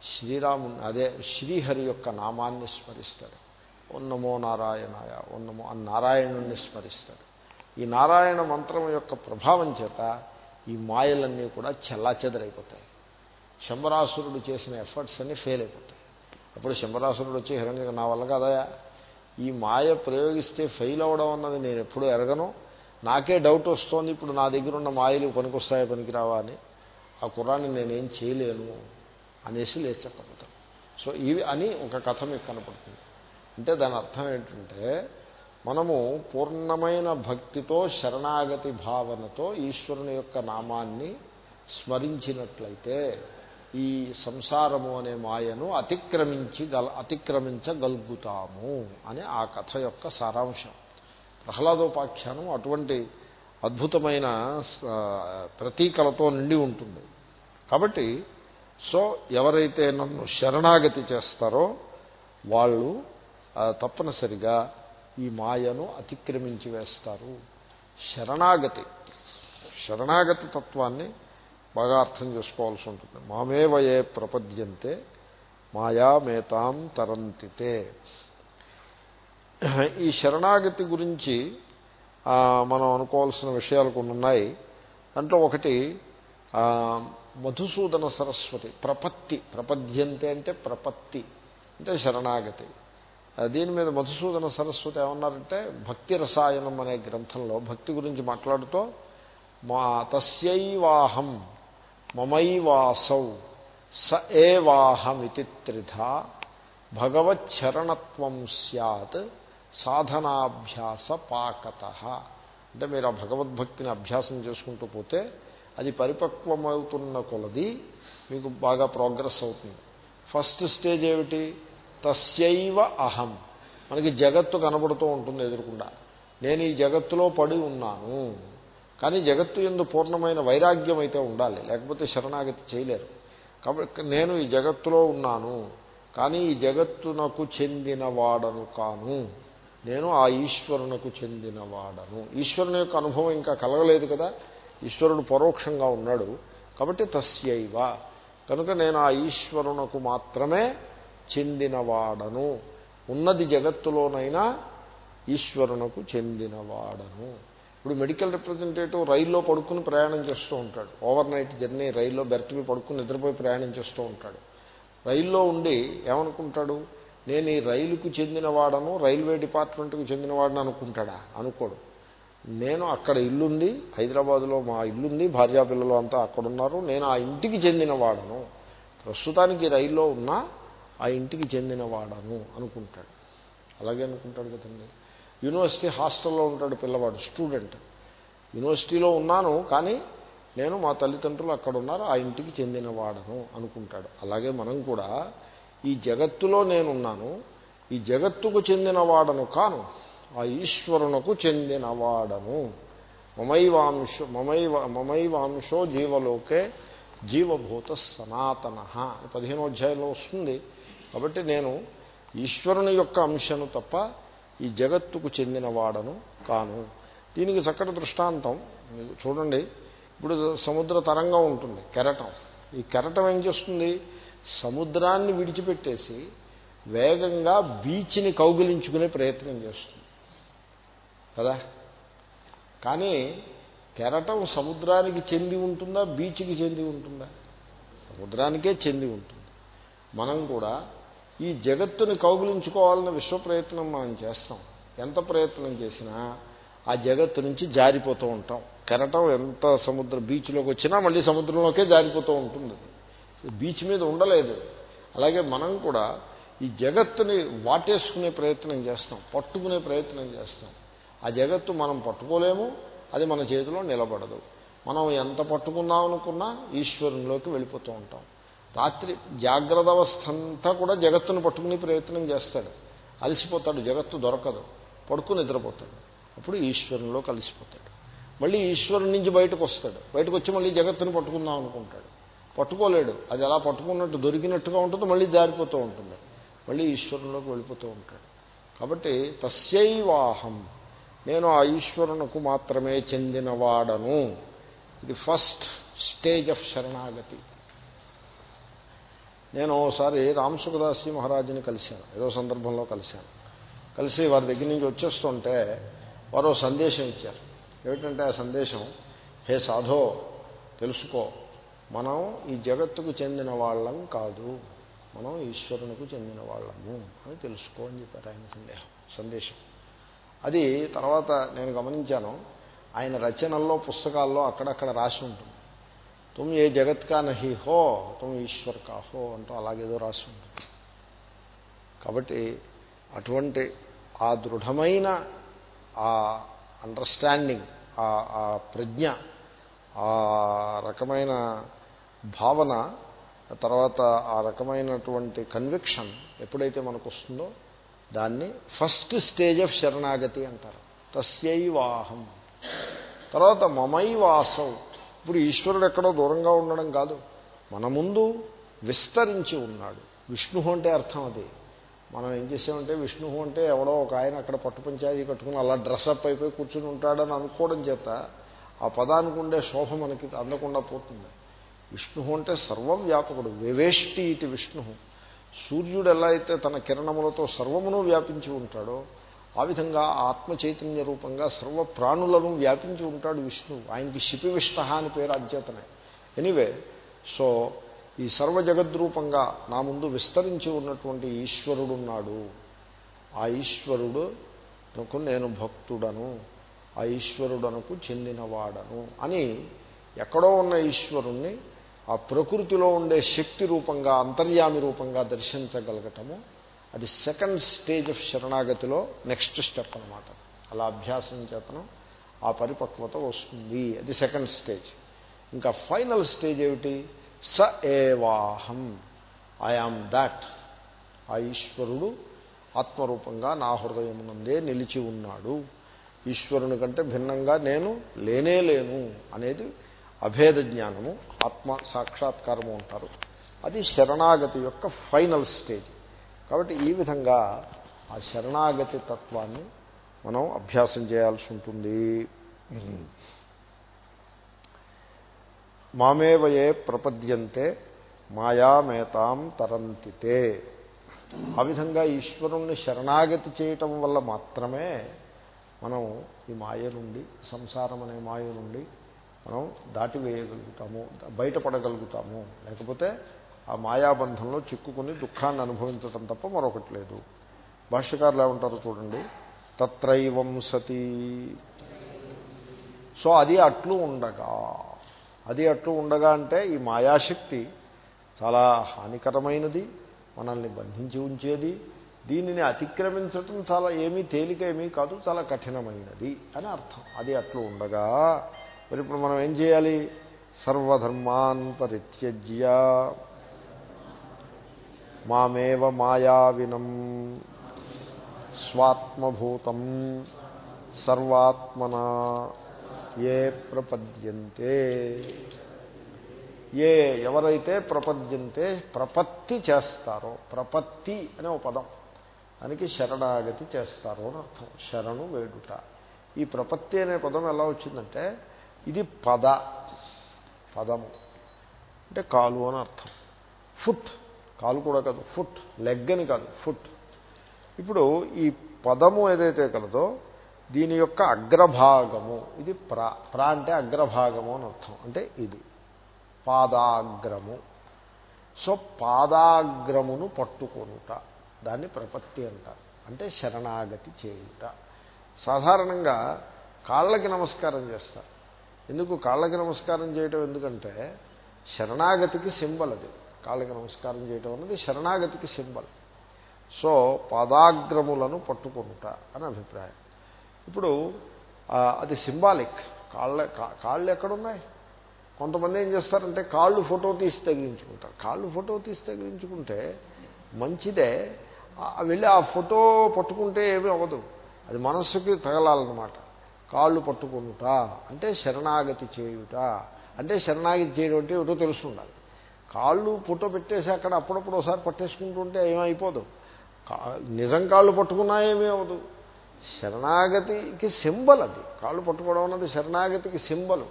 శ్రీరాముని అదే శ్రీహరి యొక్క నామాన్ని స్మరిస్తాడు. ఉన్నమో నారాయణాయ ఉన్నమో ఆ నారాయణుణ్ణి స్మరిస్తాడు. ఈ నారాయణ మంత్రం యొక్క ప్రభావం చేత ఈ మాయలన్నీ కూడా చెల్లాచెదరైపోతాయి. శంబరాసురుడు చేసిన ఎఫర్ట్స్ అన్నీ ఫెయిల్ అయిపోతాయి. అప్పుడు శంబరాసురుడు వచ్చి హిరణ్య నా వల్ల కదయా ఈ మాయ ప్రయోగిస్తే ఫెయిల్ అవ్వడం అన్నది నేను ఎప్పుడూ ఎరగను. నాకే డౌట్ వస్తోంది ఇప్పుడు నా దగ్గర ఉన్న మాయలు పనికొస్తాయా పనికిరావా అని. ఆ కుర్రాన్ని నేనేం చేయలేను. అనేసి లేచి చెప్పబోతాను సో ఇవి అని ఒక కథ మీకు కనపడుతుంది. అంటే దాని అర్థం ఏంటంటే మనము పూర్ణమైన భక్తితో శరణాగతి భావనతో ఈశ్వరుని యొక్క నామాన్ని స్మరించినట్లయితే ఈ సంసారము అనే మాయను అతిక్రమించి గల అతిక్రమించగలుగుతాము అని ఆ కథ యొక్క సారాంశం. ప్రహ్లాదోపాఖ్యానం అటువంటి అద్భుతమైన ప్రతీకలతో నిండి ఉంటుంది. కాబట్టి సో ఎవరైతే నన్ను శరణాగతి చేస్తారో వాళ్ళు తప్పనిసరిగా ఈ మాయను అతిక్రమించి వేస్తారు. శరణాగతి. శరణాగతి తత్వాన్ని బాగా అర్థం చేసుకోవాల్సి ఉంటుంది. మామేవయే ప్రపద్యంతే మాయామేతాం తరంతితే. ఈ శరణాగతి గురించి మనం అనుకోవాల్సిన విషయాలు కొన్ని ఉన్నాయి దాంట్లో ఒకటి మధుసూదన సరస్వతి ప్రపత్తి. ప్రపద్యంతే అంటే ప్రపత్తి అంటే శరణాగతి. దీని మీద మధుసూదన సరస్వతి ఏమన్నారంటే భక్తి రసాయనం అనే గ్రంథంలో భక్తి గురించి మాట్లాడుతూ మా తస్యైవాహం మమైవాసౌ స ఏవాహమితి త్రిధ భగవచ్చరణత్వం సత్ సాధనాభ్యాస పాకత. అంటే మీరు ఆ భగవద్భక్తిని అభ్యాసం చేసుకుంటూ పోతే అది పరిపక్వమవుతున్న కొలది మీకు బాగా ప్రోగ్రెస్ అవుతుంది. ఫస్ట్ స్టేజ్ ఏమిటి? తస్యైవ అహం. మనకి జగత్తు కనబడుతూ ఉంటుంది ఎదురుకుండా. నేను ఈ జగత్తులో పడి ఉన్నాను. కానీ జగత్తు ఎందు పూర్ణమైన వైరాగ్యం అయితే ఉండాలి. లేకపోతే శరణాగతి చేయలేరు. కాబట్టి నేను ఈ జగత్తులో ఉన్నాను. కానీ ఈ జగత్తునకు చెందినవాడను కాను. నేను ఆ ఈశ్వరునకు చెందినవాడను. ఈశ్వరుని యొక్క అనుభవం ఇంకా కలగలేదు కదా. ఈశ్వరుడు పరోక్షంగా ఉన్నాడు కాబట్టి తస్యైవ. కనుక నేను ఆ ఈశ్వరునకు మాత్రమే చెందినవాడను. ఉన్నది జగత్తులోనైనా ఈశ్వరునకు చెందినవాడను. ఇప్పుడు మెడికల్ రిప్రజెంటేటివ్ రైల్లో పడుకుని ప్రయాణం చేస్తూ ఉంటాడు. ఓవర్ నైట్ జర్నీ రైల్లో బెర్త్కి పడుకుని నిద్రపోయి ప్రయాణం చేస్తూ ఉంటాడు. రైల్లో ఉండి ఏమనుకుంటాడు? నేను ఈ రైలుకు చెందినవాడను రైల్వే డిపార్ట్మెంట్కు చెందినవాడని అనుకుంటాడా? అనుకోడు. నేను అక్కడ ఇల్లుంది హైదరాబాదులో మా ఇల్లుంది భార్యాపిల్లలు అంతా అక్కడున్నారు. నేను ఆ ఇంటికి చెందినవాడను ప్రస్తుతానికి రైల్లో ఉన్నా ఆ ఇంటికి చెందినవాడను అనుకుంటాడు. అలాగే అనుకుంటాడు కదండి. యూనివర్సిటీ హాస్టల్లో ఉంటాడు పిల్లవాడు స్టూడెంట్. యూనివర్సిటీలో ఉన్నాను కానీ నేను మా తల్లిదండ్రులు అక్కడ ఉన్నారు ఆ ఇంటికి చెందినవాడను అనుకుంటాడు. అలాగే మనం కూడా ఈ జగత్తులో నేనున్నాను ఈ జగత్తుకు చెందినవాడను కాను ఆ ఈశ్వరునకు చెందినవాడను. మమైవాంశ మమైవ మమైవాంశో జీవలోకే జీవభూత సనాతన పదిహేనో అధ్యాయంలో వస్తుంది. కాబట్టి నేను ఈశ్వరుని యొక్క అంశను తప్ప ఈ జగత్తుకు చెందినవాడను కాను. దీనికి చక్కటి దృష్టాంతం చూడండి. ఇప్పుడు సముద్ర తరంగం ఉంటుంది కెరటం. ఈ కెరటం ఏం చేస్తుంది? సముద్రాన్ని విడిచిపెట్టేసి వేగంగా బీచ్ని కౌగిలించుకునే ప్రయత్నం చేస్తుంది. కదా? కానీ కెరటం సముద్రానికి చెంది ఉంటుందా? బీచ్కి చెంది ఉంటుందా? సముద్రానికే చెంది ఉంటుంది. మనం కూడా ఈ జగత్తుని కౌగులించుకోవాలన్న విశ్వ ప్రయత్నం మనం చేస్తాం. ఎంత ప్రయత్నం చేసినా ఆ జగత్తు నుంచి జారిపోతూ ఉంటాం. కెరటం ఎంత సముద్ర బీచ్లోకి వచ్చినా మళ్ళీ సముద్రంలోకే జారిపోతూ ఉంటుంది. బీచ్ మీద ఉండలేదు. అలాగే మనం కూడా ఈ జగత్తుని వాటేసుకునే ప్రయత్నం చేస్తాం. పట్టుకునే ప్రయత్నం చేస్తాం. ఆ జగత్తు మనం పట్టుకోలేము అది మన చేతిలో నిలబడదు. మనం ఎంత పట్టుకుందామనుకున్నా ఈశ్వరునిలోకి వెళ్ళిపోతూ ఉంటాం. రాత్రి జాగ్రత్త అవస్థ అంతా కూడా జగత్తును పట్టుకునే ప్రయత్నం చేస్తాడు. అలసిపోతాడు జగత్తు దొరకదు. పడుకుని నిద్రపోతాడు. అప్పుడు ఈశ్వరునిలో కలిసిపోతాడు. మళ్ళీ ఈశ్వరుని నుంచి బయటకు వస్తాడు. బయటకు వచ్చి మళ్ళీ జగత్తుని పట్టుకుందాం అనుకుంటాడు. పట్టుకోలేడు. అది ఎలా పట్టుకున్నట్టు దొరికినట్టుగా ఉంటుంది మళ్ళీ జారిపోతూ ఉంటుంది. మళ్ళీ ఈశ్వరునిలోకి వెళ్ళిపోతూ ఉంటాడు. కాబట్టి తస్యైవాహం. నేను ఆ ఈశ్వరునకు మాత్రమే చెందినవాడను. ఇది ఫస్ట్ స్టేజ్ ఆఫ్ శరణాగతి. నేను ఒకసారి రామసుఖదాసి మహారాజుని కలిశాను. ఏదో సందర్భంలో కలిశాను. కలిసి వారి దగ్గర నుంచి వచ్చేస్తుంటే వారు సందేశం ఇచ్చారు. ఏమిటంటే ఆ సందేశం హే సాధో తెలుసుకో మనం ఈ జగత్తుకు చెందిన వాళ్ళం కాదు. మనం ఈశ్వరునికి చెందిన వాళ్ళము. అని తెలుసుకో అని చెప్పారు ఆయన సందేహం సందేశం. అది తర్వాత నేను గమనించాను ఆయన రచనల్లో పుస్తకాల్లో అక్కడక్కడ రాసి ఉంటుంది. తుమ్ ఏ జగత్ కా నహి హో తుమ్ ఈశ్వర్ కా హో అంటూ అలాగేదో రాసి ఉంటుంది. కాబట్టి అటువంటి ఆ దృఢమైన ఆ అండర్స్టాండింగ్ ఆ ప్రజ్ఞ ఆ రకమైన భావన తర్వాత ఆ రకమైనటువంటి కన్విక్షన్ ఎప్పుడైతే మనకు వస్తుందో దాన్ని ఫస్ట్ స్టేజ్ ఆఫ్ శరణాగతి అంటారు. తస్యైవాహం. తర్వాత మమైవాసం. ఇప్పుడు ఈశ్వరుడు ఎక్కడో దూరంగా ఉండడం కాదు. మన ముందు విస్తరించి ఉన్నాడు. విష్ణు అంటే అర్థం అది. మనం ఏం చేసామంటే విష్ణు అంటే ఎవడో ఒక ఆయన అక్కడ పట్టుపంచాయి కట్టుకుని అలా డ్రెస్అప్ అయిపోయి కూర్చుని ఉంటాడని అనుకోవడం చేత ఆ పదానికి ఉండే శోభ మనకి అందకుండా పోతుంది. విష్ణు అంటే సర్వవ్యాపకుడు. వివేష్టి ఇది విష్ణు సూర్యుడు ఎలా అయితే తన కిరణములతో సర్వమును వ్యాపించి ఉంటాడో ఆ విధంగా ఆత్మ చైతన్య రూపంగా సర్వ ప్రాణులను వ్యాపించి ఉంటాడు విష్ణు. ఆయనకి శిపివిష్ట అని పేరు అధ్యతనే ఎనీవే సో ఈ సర్వ జగద్రూపంగా నా ముందు విస్తరించి ఉన్నటువంటి ఈశ్వరుడున్నాడు. ఆ ఈశ్వరుడు నేను భక్తుడను. ఆ ఈశ్వరుడనకు చెందినవాడను అని ఎక్కడో ఉన్న ఈశ్వరుణ్ణి ఆ ప్రకృతిలో ఉండే శక్తి రూపంగా అంతర్యామి రూపంగా దర్శించగలగటము అది సెకండ్ స్టేజ్ ఆఫ్ శరణాగతిలో నెక్స్ట్ స్టెప్ అనమాట అలా అభ్యాసం చేతనం ఆ పరిపక్వత వస్తుంది. అది సెకండ్ స్టేజ్ ఇంకా ఫైనల్ స్టేజ్ ఏమిటి? స ఏవాహం. ఐఆమ్ దాట్ ఆ ఈశ్వరుడు ఆత్మరూపంగా నా హృదయమునందే నిలిచి ఉన్నాడు. ఈశ్వరుని కంటే భిన్నంగా నేను లేనే లేను అనేది అభేద జ్ఞానము ఆత్మ సాక్షాత్కారము అంటారు. అది శరణాగతి యొక్క ఫైనల్ స్టేజ్. కాబట్టి ఈ విధంగా ఆ శరణాగతి తత్వాన్ని మనం అభ్యాసం చేయాల్సి ఉంటుంది. మామేవయే ప్రపద్యంతే మాయామేతాం తరంతితే. ఆ విధంగా ఈశ్వరుణ్ణి శరణాగతి చేయటం వల్ల మాత్రమే మనం ఈ మాయ నుండి సంసారం అనే మాయ నుండి మనం దాటివేయగలుగుతాము బయటపడగలుగుతాము. లేకపోతే ఆ మాయాబంధంలో చిక్కుకుని దుఃఖాన్ని అనుభవించటం తప్ప మరొకటి లేదు. భాష్యకారులు ఏమంటారు చూడండి. తత్రైవం సతీ. సో అది అట్లు ఉండగా అది అట్లు ఉండగా అంటే ఈ మాయాశక్తి చాలా హానికరమైనది మనల్ని బంధించి ఉంచేది దీనిని అతిక్రమించటం చాలా ఏమీ తేలిక ఏమీ కాదు చాలా కఠినమైనది అని అర్థం. అది అట్లు ఉండగా మరి ఇప్పుడు మనం ఏం చేయాలి? సర్వధర్మాన్ పరిత్యజ్య. మామేవ మాయావినం. స్వాత్మభూతం. సర్వాత్మన. ఏ ప్రపద్యంతే. ఏ ఎవరైతే ప్రపద్యంతే ప్రపత్తి చేస్తారో ప్రపత్తి అనే ఒక పదం. దానికి శరణాగతి చేస్తారో అని అర్థం. శరణు వేడుట. ఈ ప్రపత్తి అనే పదం ఎలా వచ్చిందంటే ఇది పద పదము. అంటే కాలు అని అర్థం. ఫుట్. కాలు కూడా కాదు ఫుట్. లెగ్ అని కాదు ఫుట్. ఇప్పుడు ఈ పదము ఏదైతే కలదో దీని యొక్క అగ్రభాగము. ఇది ప్ర. ప్ర అంటే అగ్రభాగము అని అర్థం. అంటే ఇది. పాదాగ్రము. సో పాదాగ్రమును పట్టుకొనుట. దాన్ని ప్రపత్తి అంటారు అంటే శరణాగతి చేయుట. సాధారణంగా కాళ్ళకి నమస్కారం చేస్తారు. ఎందుకు కాళ్ళకి నమస్కారం చేయటం ఎందుకంటే శరణాగతికి సింబల్ అది. కాళ్ళకి నమస్కారం చేయటం అన్నది శరణాగతికి సింబల్. సో పాదాగ్రములను పట్టుకొనుట అని అభిప్రాయం. ఇప్పుడు అది సింబాలిక్. కాళ్ళ కాళ్ళు ఎక్కడున్నాయి? కొంతమంది ఏం చేస్తారంటే కాళ్ళు ఫోటో తీసి తగిలించుకుంటారు కాళ్ళు ఫోటో తీసి తగిలించుకుంటే మంచిదే. వెళ్ళి ఆ ఫోటో పట్టుకుంటే ఏమీ అవ్వదు. అది మనస్సుకి తగలాలన్నమాట. కాళ్ళు పట్టుకుంట అంటే శరణాగతి చేయుట. అంటే శరణాగతి చేయడం అంటే ఏమిటో తెలుసుండాలి కాళ్ళు పుట్ట పెట్టేసి అక్కడ అప్పుడప్పుడు ఒకసారి పట్టేసుకుంటుంటే ఏమైపోదు. నిజం కాళ్ళు పట్టుకున్నా ఏమీ అవ్వదు. శరణాగతికి సింబల్ అది. కాళ్ళు పట్టుకోవడం అన్నది శరణాగతికి సింబల్.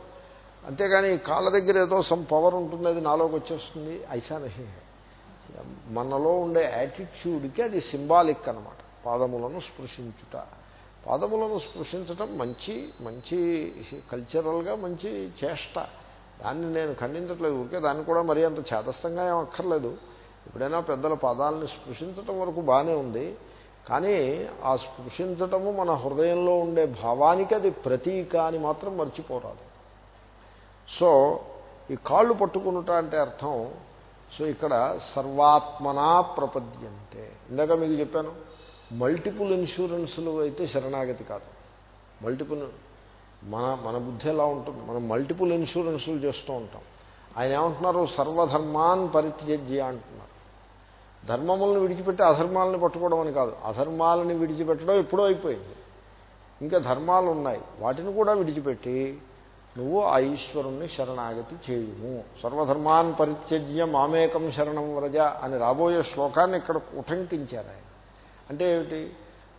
అంతేగాని కాళ్ళ దగ్గర ఏదో సమ్ పవర్ ఉంటుంది అది నాలోకి వచ్చేస్తుంది. ఐసా నహి మనలో ఉండే యాటిట్యూడ్కి అది సింబాలిక్ అనమాట పాదములను స్పృశించుట. పాదములను స్పృశించటం మంచి మంచి కల్చరల్గా మంచి చేష్ట. దాన్ని నేను ఖండించట్లేదు ఊరికే దాన్ని కూడా మరీ అంత చేతస్థంగా ఏం అక్కర్లేదు. ఎప్పుడైనా పెద్దల పాదాలని స్పృశించటం వరకు బాగానే ఉంది. కానీ ఆ స్పృశించటము మన హృదయంలో ఉండే భావానికి అది ప్రతీక అని మాత్రం మర్చిపోరాదు. సో ఈ కాళ్ళు పట్టుకునుట అంటే అర్థం సో ఇక్కడ సర్వాత్మనా ప్రపద్యంతే. ఇందాక మీకు చెప్పాను మల్టిపుల్ ఇన్సూరెన్సులు అయితే శరణాగతి కాదు. మల్టిపుల్ మన మన బుద్ధి ఎలా ఉంటుంది? మనం మల్టిపుల్ ఇన్సూరెన్సులు చేస్తూ ఉంటాం. ఆయన ఏమంటున్నారు? సర్వధర్మాన్ పరిత్యజ్య అంటున్నారు. ధర్మములను విడిచిపెట్టి అధర్మాలను పట్టుకోవడం అని కాదు. అధర్మాలని విడిచిపెట్టడం ఎప్పుడో అయిపోయింది. ఇంకా ధర్మాలు ఉన్నాయి. వాటిని కూడా విడిచిపెట్టి నువ్వు ఆ ఈశ్వరుణ్ణి శరణాగతి చేయుము. సర్వధర్మాన్ పరిత్యజ్య మామేకం శరణం వ్రజ అని రాబోయే శ్లోకాన్ని ఇక్కడ ఉటంకించారు ఆయన. అంటే ఏమిటి?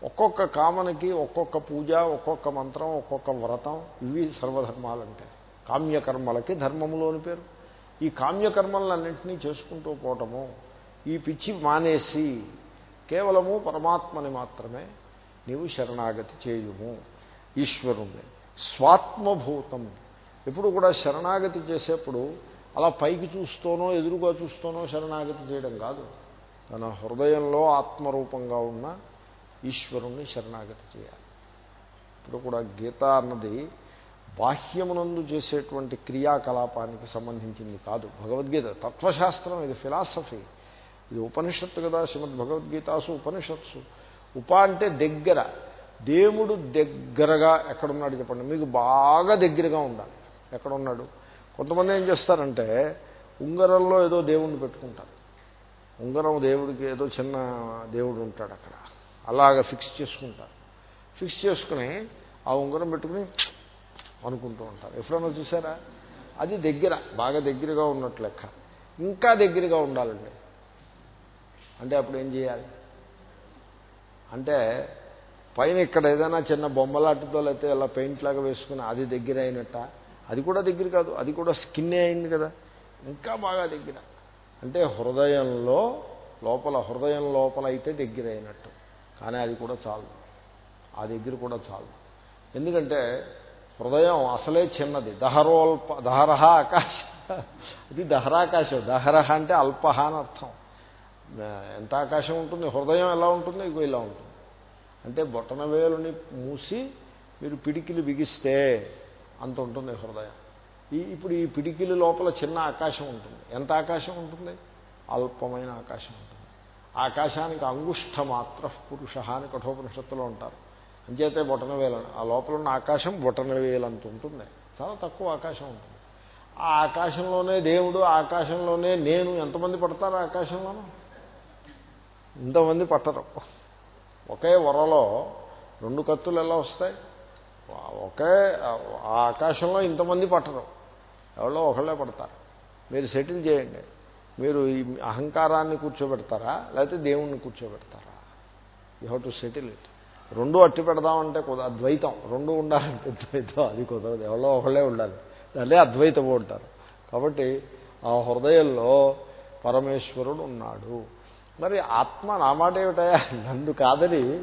ఒక్కొక్క కామనకి ఒక్కొక్క పూజ ఒక్కొక్క మంత్రం ఒక్కొక్క వ్రతం ఇవి సర్వధర్మాలంటే. కామ్యకర్మలకి ధర్మములోని పేరు. ఈ కామ్యకర్మలన్నింటినీ చేసుకుంటూ పోవటము ఈ పిచ్చి మానేసి కేవలము పరమాత్మని మాత్రమే నీవు శరణాగతి చేయుము. ఈశ్వరుణ్ణి. స్వాత్మభూతం. ఎప్పుడు కూడా శరణాగతి చేసేప్పుడు అలా పైకి చూస్తూనో ఎదురుగా చూస్తూనో శరణాగతి చేయడం కాదు. తన హృదయంలో ఆత్మరూపంగా ఉన్న ఈశ్వరుణ్ణి శరణాగతి చేయాలి. ఇప్పుడు కూడా గీత అన్నది బాహ్యమునందు చేసేటువంటి క్రియాకలాపానికి సంబంధించింది కాదు. భగవద్గీత తత్వశాస్త్రం ఇది ఫిలాసఫీ. ఇది ఉపనిషత్తు కదా శ్రీమద్ భగవద్గీతాసు ఉపనిషత్సు. ఉప అంటే దగ్గర. దేవుడు దగ్గరగా ఎక్కడున్నాడు చెప్పండి. మీకు బాగా దగ్గరగా ఉండాలి. ఎక్కడున్నాడు? కొంతమంది ఏం చేస్తారంటే ఉంగరంలో ఏదో దేవుణ్ణి పెట్టుకుంటారు. ఉంగరం దేవుడికి ఏదో చిన్న దేవుడు ఉంటాడు అక్కడ. అలాగ ఫిక్స్ చేసుకుంటారు. ఫిక్స్ చేసుకుని ఆ ఉంగరం పెట్టుకుని అనుకుంటూ ఉంటారు. ఎప్పుడైనా చూసారా? అది దగ్గర బాగా దగ్గరగా ఉన్నట్లు లెక్క. ఇంకా దగ్గరగా ఉండాలండి. అంటే అప్పుడు ఏం చేయాలి? అంటే పైన ఇక్కడ ఏదైనా చిన్న బొమ్మలాటితో లేకపోతే ఇలా పెయింట్ లాగా వేసుకుని అది దగ్గర అయినట్ట? అది కూడా దగ్గర కాదు. అది కూడా స్కిన్నే అయింది కదా. ఇంకా బాగా దగ్గర. అంటే హృదయంలో లోపల హృదయం లోపల అయితే దగ్గర అయినట్టు కానీ అది కూడా చాలు. ఆ దగ్గర కూడా చాలు. ఎందుకంటే హృదయం అసలే చిన్నది. దహరోల్ప దహరహ ఆకాశ. ఇది దహరాకాశం. దహరహ అంటే అల్పహ అని అర్థం. ఎంత ఆకాశం ఉంటుంది? హృదయం ఎలా ఉంటుంది ఇగో ఇలా ఉంటుంది. అంటే బొట్టన వేలుని మూసి మీరు పిడికిలు బిగిస్తే అంత ఉంటుంది హృదయం. ఈ ఇప్పుడు ఈ పిడికిలి లోపల చిన్న ఆకాశం ఉంటుంది. ఎంత ఆకాశం ఉంటుంది? అల్పమైన ఆకాశం ఉంటుంది. ఆకాశానికి అంగుష్ట మాత్ర పురుష అని కఠోపనిషత్తులో ఉంటారు అంచేతే బొటన వేల ఆ లోపల ఉన్న ఆకాశం బొటన వేయలంత ఉంటుంది. చాలా తక్కువ ఆకాశం ఉంటుంది. ఆ ఆకాశంలోనే దేవుడు ఆకాశంలోనే నేను ఎంతమంది పడతారు ఆకాశంలోనూ? ఇంతమంది పట్టరు. ఒకే వరలో రెండు కత్తులు ఎలా వస్తాయి? ఒకే ఆ ఆకాశంలో ఇంతమంది పట్టరు. ఎవరో ఒకళ్ళే పడతారు. మీరు సెటిల్ చేయండి. మీరు ఈ అహంకారాన్ని కూర్చోబెడతారా? లేకపోతే దేవుణ్ణి కూర్చోబెడతారా? You have to settle it రెండు అట్టి పెడదామంటే కుద అద్వైతం. రెండు ఉండాలంటే ద్వైతం అది కుదరదు. ఎవరో ఒకళ్ళే ఉండాలి. దాన్ని అద్వైతం ఉంటారు కాబట్టి ఆ హృదయంలో పరమేశ్వరుడు ఉన్నాడు. మరి ఆత్మ నా మాట ఏమిటయా నన్ను కాదని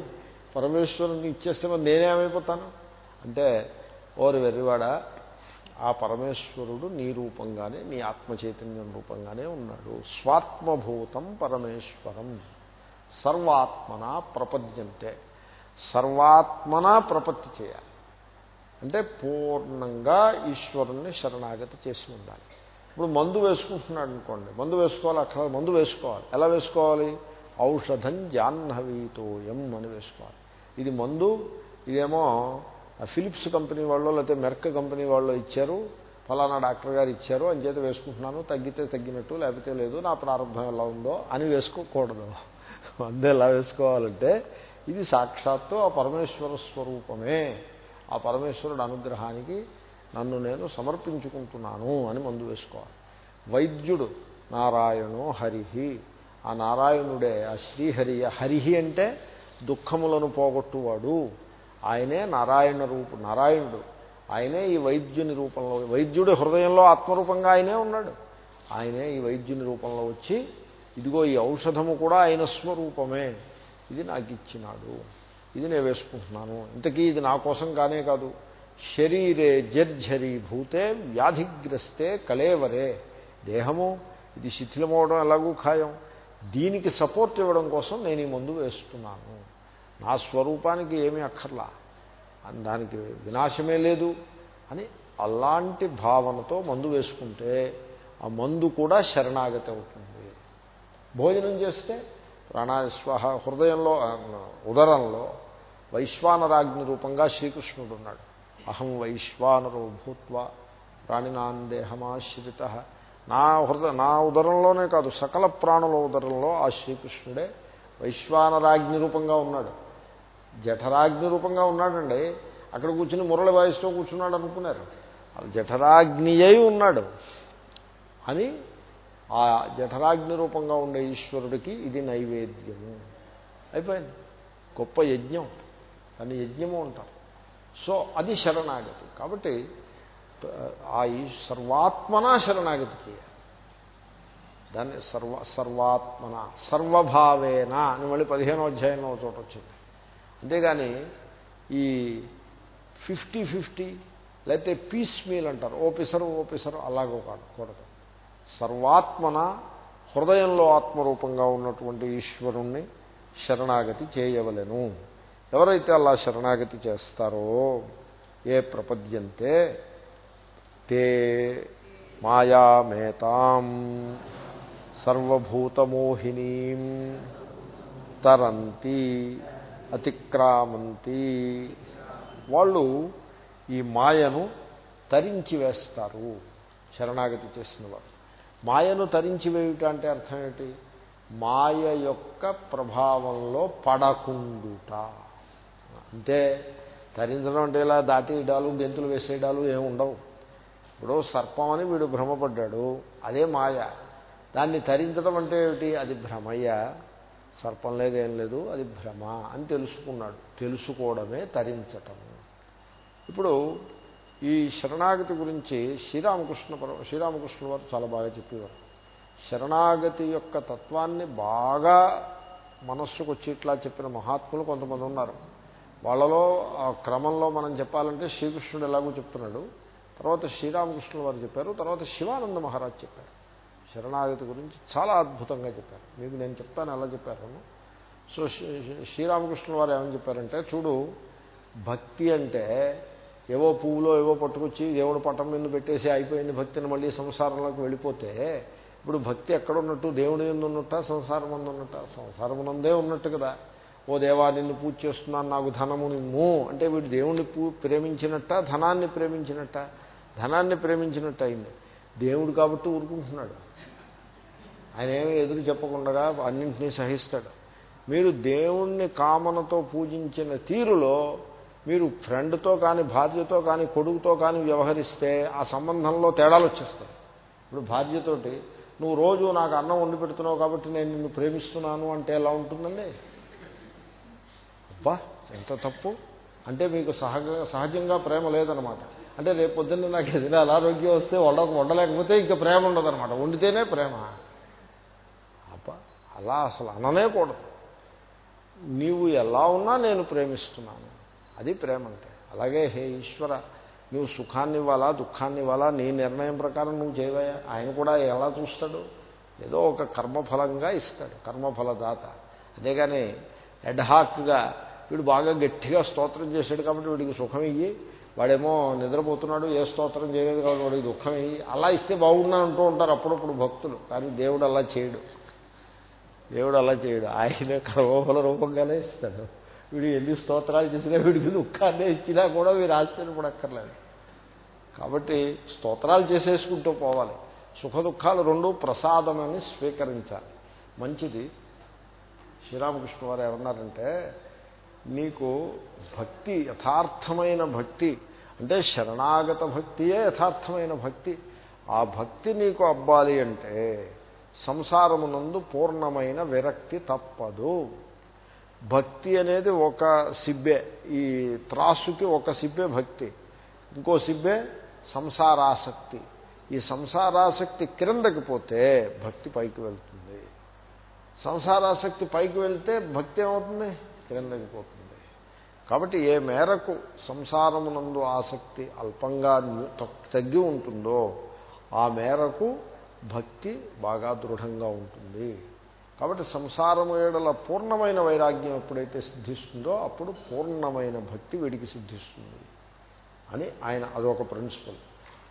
పరమేశ్వరుని ఇచ్చేస్తే మరి నేనేమైపోతాను? అంటే ఓరు వెర్రివాడ ఆ పరమేశ్వరుడు నీ రూపంగానే నీ ఆత్మ చైతన్యం రూపంగానే ఉన్నాడు. స్వాత్మభూతం పరమేశ్వరం. సర్వాత్మన ప్రపద్యంతే. సర్వాత్మన ప్రపత్తి చేయాలి. అంటే పూర్ణంగా ఈశ్వరుణ్ణి శరణాగతి చేసి ఉండాలి. ఇప్పుడు మందు వేసుకుంటున్నాడు అనుకోండి మందు వేసుకోవాలి అక్కడ మందు వేసుకోవాలి. ఎలా వేసుకోవాలి? ఔషధం జాహ్నవీతోయం అని వేసుకోవాలి. ఇది మందు ఇదేమో ఫిలిప్స్ కంపెనీ వాళ్ళు లేకపోతే మెర్క్ కంపెనీ వాళ్ళు ఇచ్చారు. ఫలానా డాక్టర్ గారు ఇచ్చారు. అని చేత వేసుకుంటున్నాను. తగ్గితే తగ్గినట్టు లేకపోతే లేదు. నా ప్రారంభం ఎలా ఉందో అని వేసుకోకూడదు. మందు ఎలా వేసుకోవాలంటే ఇది సాక్షాత్తు ఆ పరమేశ్వర స్వరూపమే. ఆ పరమేశ్వరుడు అనుగ్రహానికి నన్ను నేను సమర్పించుకుంటున్నాను అని మందు వేసుకోవాలి. వైద్యుడు నారాయణో హరిహి. ఆ నారాయణుడే ఆ శ్రీహరి. హరిహి అంటే దుఃఖములను పోగొట్టువాడు. ఆయనే నారాయణ రూపు నారాయణుడు. ఆయనే ఈ వైద్యుని రూపంలో వైద్యుడి హృదయంలో ఆత్మరూపంగా ఆయనే ఉన్నాడు. ఆయనే ఈ వైద్యుని రూపంలో వచ్చి ఇదిగో ఈ ఔషధము కూడా ఆయన స్వరూపమే. ఇది నాకు ఇచ్చినాడు. ఇది నేను వేసుకుంటున్నాను. ఇంతకీ ఇది నా కోసం కానే కాదు. శరీరే జర్జరీ భూతే వ్యాధిగ్రస్తే కలేవరే. దేహము ఇది శిథిలమవడం ఎలాగూ ఖాయం. దీనికి సపోర్ట్ ఇవ్వడం కోసం నేను ఈ మందు వేస్తున్నాను. నా స్వరూపానికి ఏమీ అక్కర్లా. దానికి వినాశమే లేదు అని అలాంటి భావనతో మందు వేసుకుంటే ఆ మందు కూడా శరణాగతి అవుతుంది. భోజనం చేస్తే ప్రాణాశ్వాహ హృదయంలో ఉదరంలో వైశ్వానరాగ్ని రూపంగా శ్రీకృష్ణుడు ఉన్నాడు అహం వైశ్వానరో భూత్వ ప్రాణినాందేహమాశ్రిత నా హృదయ నా ఉదరంలోనే కాదు సకల ప్రాణుల ఉదరంలో ఆ శ్రీకృష్ణుడే వైశ్వానరాగ్ని రూపంగా ఉన్నాడు. జఠరాగ్ని రూపంగా ఉన్నాడండి. అక్కడ కూర్చుని మురళి వాయిస్తూ కూర్చున్నాడు అనుకున్నారు. జఠరాగ్ని అయి ఉన్నాడు. అని ఆ జఠరాగ్ని రూపంగా ఉండే ఈశ్వరుడికి ఇది నైవేద్యము. అయిపోయింది. గొప్ప యజ్ఞం. దాన్ని యజ్ఞము అంటారు. సో అది శరణాగతి. కాబట్టి ఆ సర్వాత్మన శరణాగతి చేయాలి. దాన్ని సర్వ సర్వాత్మన సర్వభావేన అని మళ్ళీ పదిహేనో అధ్యాయంలో చోట వచ్చింది. అంతేగాని ఈ ఫిఫ్టీ ఫిఫ్టీ లేకపోతే పీస్ మీల్ అంటారు ఓపెసరు ఓపెసరు అలాగో కాకూడదు సర్వాత్మన హృదయంలో ఆత్మరూపంగా ఉన్నటువంటి ఈశ్వరుణ్ణి శరణాగతి చేయవలెను. ఎవరైతే అలా శరణాగతి చేస్తారో ఏ ప్రపద్యంతే తే మాయామేతాం సర్వభూతమోహినీం తరంతి. అతిక్రామంతి. వాళ్ళు ఈ మాయను తరించి వేస్తారు శరణాగతి చేసిన వారు మాయను తరించి వేయుట అంటే అర్థం ఏమిటి మాయ యొక్క ప్రభావంలో పడకుండుట. అంటే తరించడం అంటే ఇలా దాటేయడాలు గెంతులు వేసేయడాలు ఏమి ఉండవు. ఇప్పుడు సర్పం అని వీడు భ్రమపడ్డాడు అదే మాయ. దాన్ని తరించడం అంటే ఏమిటి? అది భ్రమయ్య. సర్పం లేదేం లేదు అది భ్రమ అని తెలుసుకున్నాడు. తెలుసుకోవడమే తరించటం. ఇప్పుడు ఈ శరణాగతి గురించి శ్రీరామకృష్ణ శ్రీరామకృష్ణ వారు చాలా బాగా చెప్పేవారు. శరణాగతి యొక్క తత్వాన్ని బాగా మనస్సుకు వచ్చేట్లా చెప్పిన మహాత్ములు కొంతమంది ఉన్నారు. వాళ్ళలో ఆ క్రమంలో మనం చెప్పాలంటే శ్రీకృష్ణుడు ఎలాగో చెప్తున్నాడు. తర్వాత శ్రీరామకృష్ణుల వారు చెప్పారు. తర్వాత శివానంద మహారాజ్ చెప్పారు. శరణాగతి గురించి చాలా అద్భుతంగా చెప్పారు. మీకు నేను చెప్తాను ఎలా చెప్పారు? సో శ్రీరామకృష్ణుల వారు ఏమని చెప్పారంటే చూడు భక్తి అంటే ఏవో పువ్వులో ఏవో పట్టుకొచ్చి దేవుడు పట్టం మీద పెట్టేసి అయిపోయింది భక్తిని మళ్ళీ సంసారంలోకి వెళ్ళిపోతే ఇప్పుడు భక్తి ఎక్కడ ఉన్నట్టు దేవుడి ఎందు ఉన్నట్ట సంసారం మందు ఉన్నట్ట సంసారం నందే ఉన్నట్టు కదా. ఓ దేవా నిన్ను పూజ చేస్తున్నాను నాకు ధనము నిమ్ము అంటే వీడు దేవుణ్ణి పూ ప్రేమించినట్ట ధనాన్ని ప్రేమించినట్ట? ధనాన్ని ప్రేమించినట్టు అయింది. దేవుడు కాబట్టి ఊరుకుంటున్నాడు. ఆయన ఏమి ఎదురు చెప్పకుండా అన్నింటినీ సహిస్తాడు. మీరు దేవుణ్ణి కామనతో పూజించిన తీరులో మీరు ఫ్రెండ్తో కానీ భార్యతో కానీ కొడుకుతో కానీ వ్యవహరిస్తే ఆ సంబంధంలో తేడాలు వచ్చేస్తాయి. ఇప్పుడు భార్యతోటి నువ్వు రోజు నాకు అన్నం వండి పెడుతున్నావు కాబట్టి నేను నిన్ను ప్రేమిస్తున్నాను అంటే ఎలా ఉంటుందండి? అబ్బా ఎంత తప్పు. అంటే మీకు సహజ సహజంగా ప్రేమ లేదనమాట. అంటే రేపు పొద్దున్న నాకు ఏదైనా అనారోగ్యం వస్తే వండ వండలేకపోతే ఇంకా ప్రేమ ఉండదనమాట. వండితేనే ప్రేమ. అలా అసలు అననేకూడదు నీవు ఎలా ఉన్నా నేను ప్రేమిస్తున్నాను. అది ప్రేమ అంటే. అలాగే హే ఈశ్వర నువ్వు సుఖాన్ని ఇవ్వాలా దుఃఖాన్ని ఇవ్వాలా నీ నిర్ణయం ప్రకారం నువ్వు చేయవయా ఆయన కూడా ఎలా చూస్తాడు? ఏదో ఒక కర్మఫలంగా ఇస్తాడు కర్మఫలదాత. అంతేగాని ఎడ్హాక్గా వీడు బాగా గట్టిగా స్తోత్రం చేశాడు కాబట్టి వీడికి సుఖం ఇయ్యి వాడేమో నిద్రపోతున్నాడు ఏ స్తోత్రం చేయలేదు కాబట్టి వాడికి దుఃఖం ఇయ్యి అలా ఇస్తే బాగున్నా అంటూ ఉంటారు అప్పుడప్పుడు భక్తులు. కానీ దేవుడు అలా చేయడు. దేవుడు అలా చేయడు. ఆయన కర్మఫల రూపంగానే ఇస్తాడు. వీడు ఎన్ని స్తోత్రాలు చేసినా వీడికి దుఃఖాన్ని ఇచ్చినా కూడా వీరు ఆశ్చర్యపడక్కర్లేదు కాబట్టి స్తోత్రాలు చేసేసుకుంటూ పోవాలి. సుఖ దుఃఖాలు రెండు ప్రసాదమని స్వీకరించాలి. మంచిది. శ్రీరామకృష్ణ వారు ఏమన్నారంటే నీకు భక్తి యథార్థమైన భక్తి అంటే శరణాగత భక్తియే యథార్థమైన భక్తి. ఆ భక్తి నీకు అబ్బాలి అంటే సంసారమునందు పూర్ణమైన విరక్తి తప్పదు. భక్తి అనేది ఒక సిబ్బే ఈ త్రాసుకి ఒక సిబ్బే భక్తి. ఇంకో సిబ్బే సంసారాసక్తి. ఈ సంసారాసక్తి క్రిందకి పోతే భక్తి పైకి వెళ్తుంది. సంసారాసక్తి పైకి వెళ్తే భక్తి ఏమవుతుంది? క్రిందకి పోతుంది. కాబట్టి ఏ మేరకు సంసారమునందు ఆసక్తి అల్పంగా తగ్గి ఉంటుందో ఆ మేరకు భక్తి బాగా దృఢంగా ఉంటుంది. కాబట్టి సంసారము ఏడల పూర్ణమైన వైరాగ్యం ఎప్పుడైతే సిద్ధిస్తుందో అప్పుడు పూర్ణమైన భక్తి వీడికి సిద్ధిస్తుంది అని ఆయన అదొక ప్రిన్సిపల్.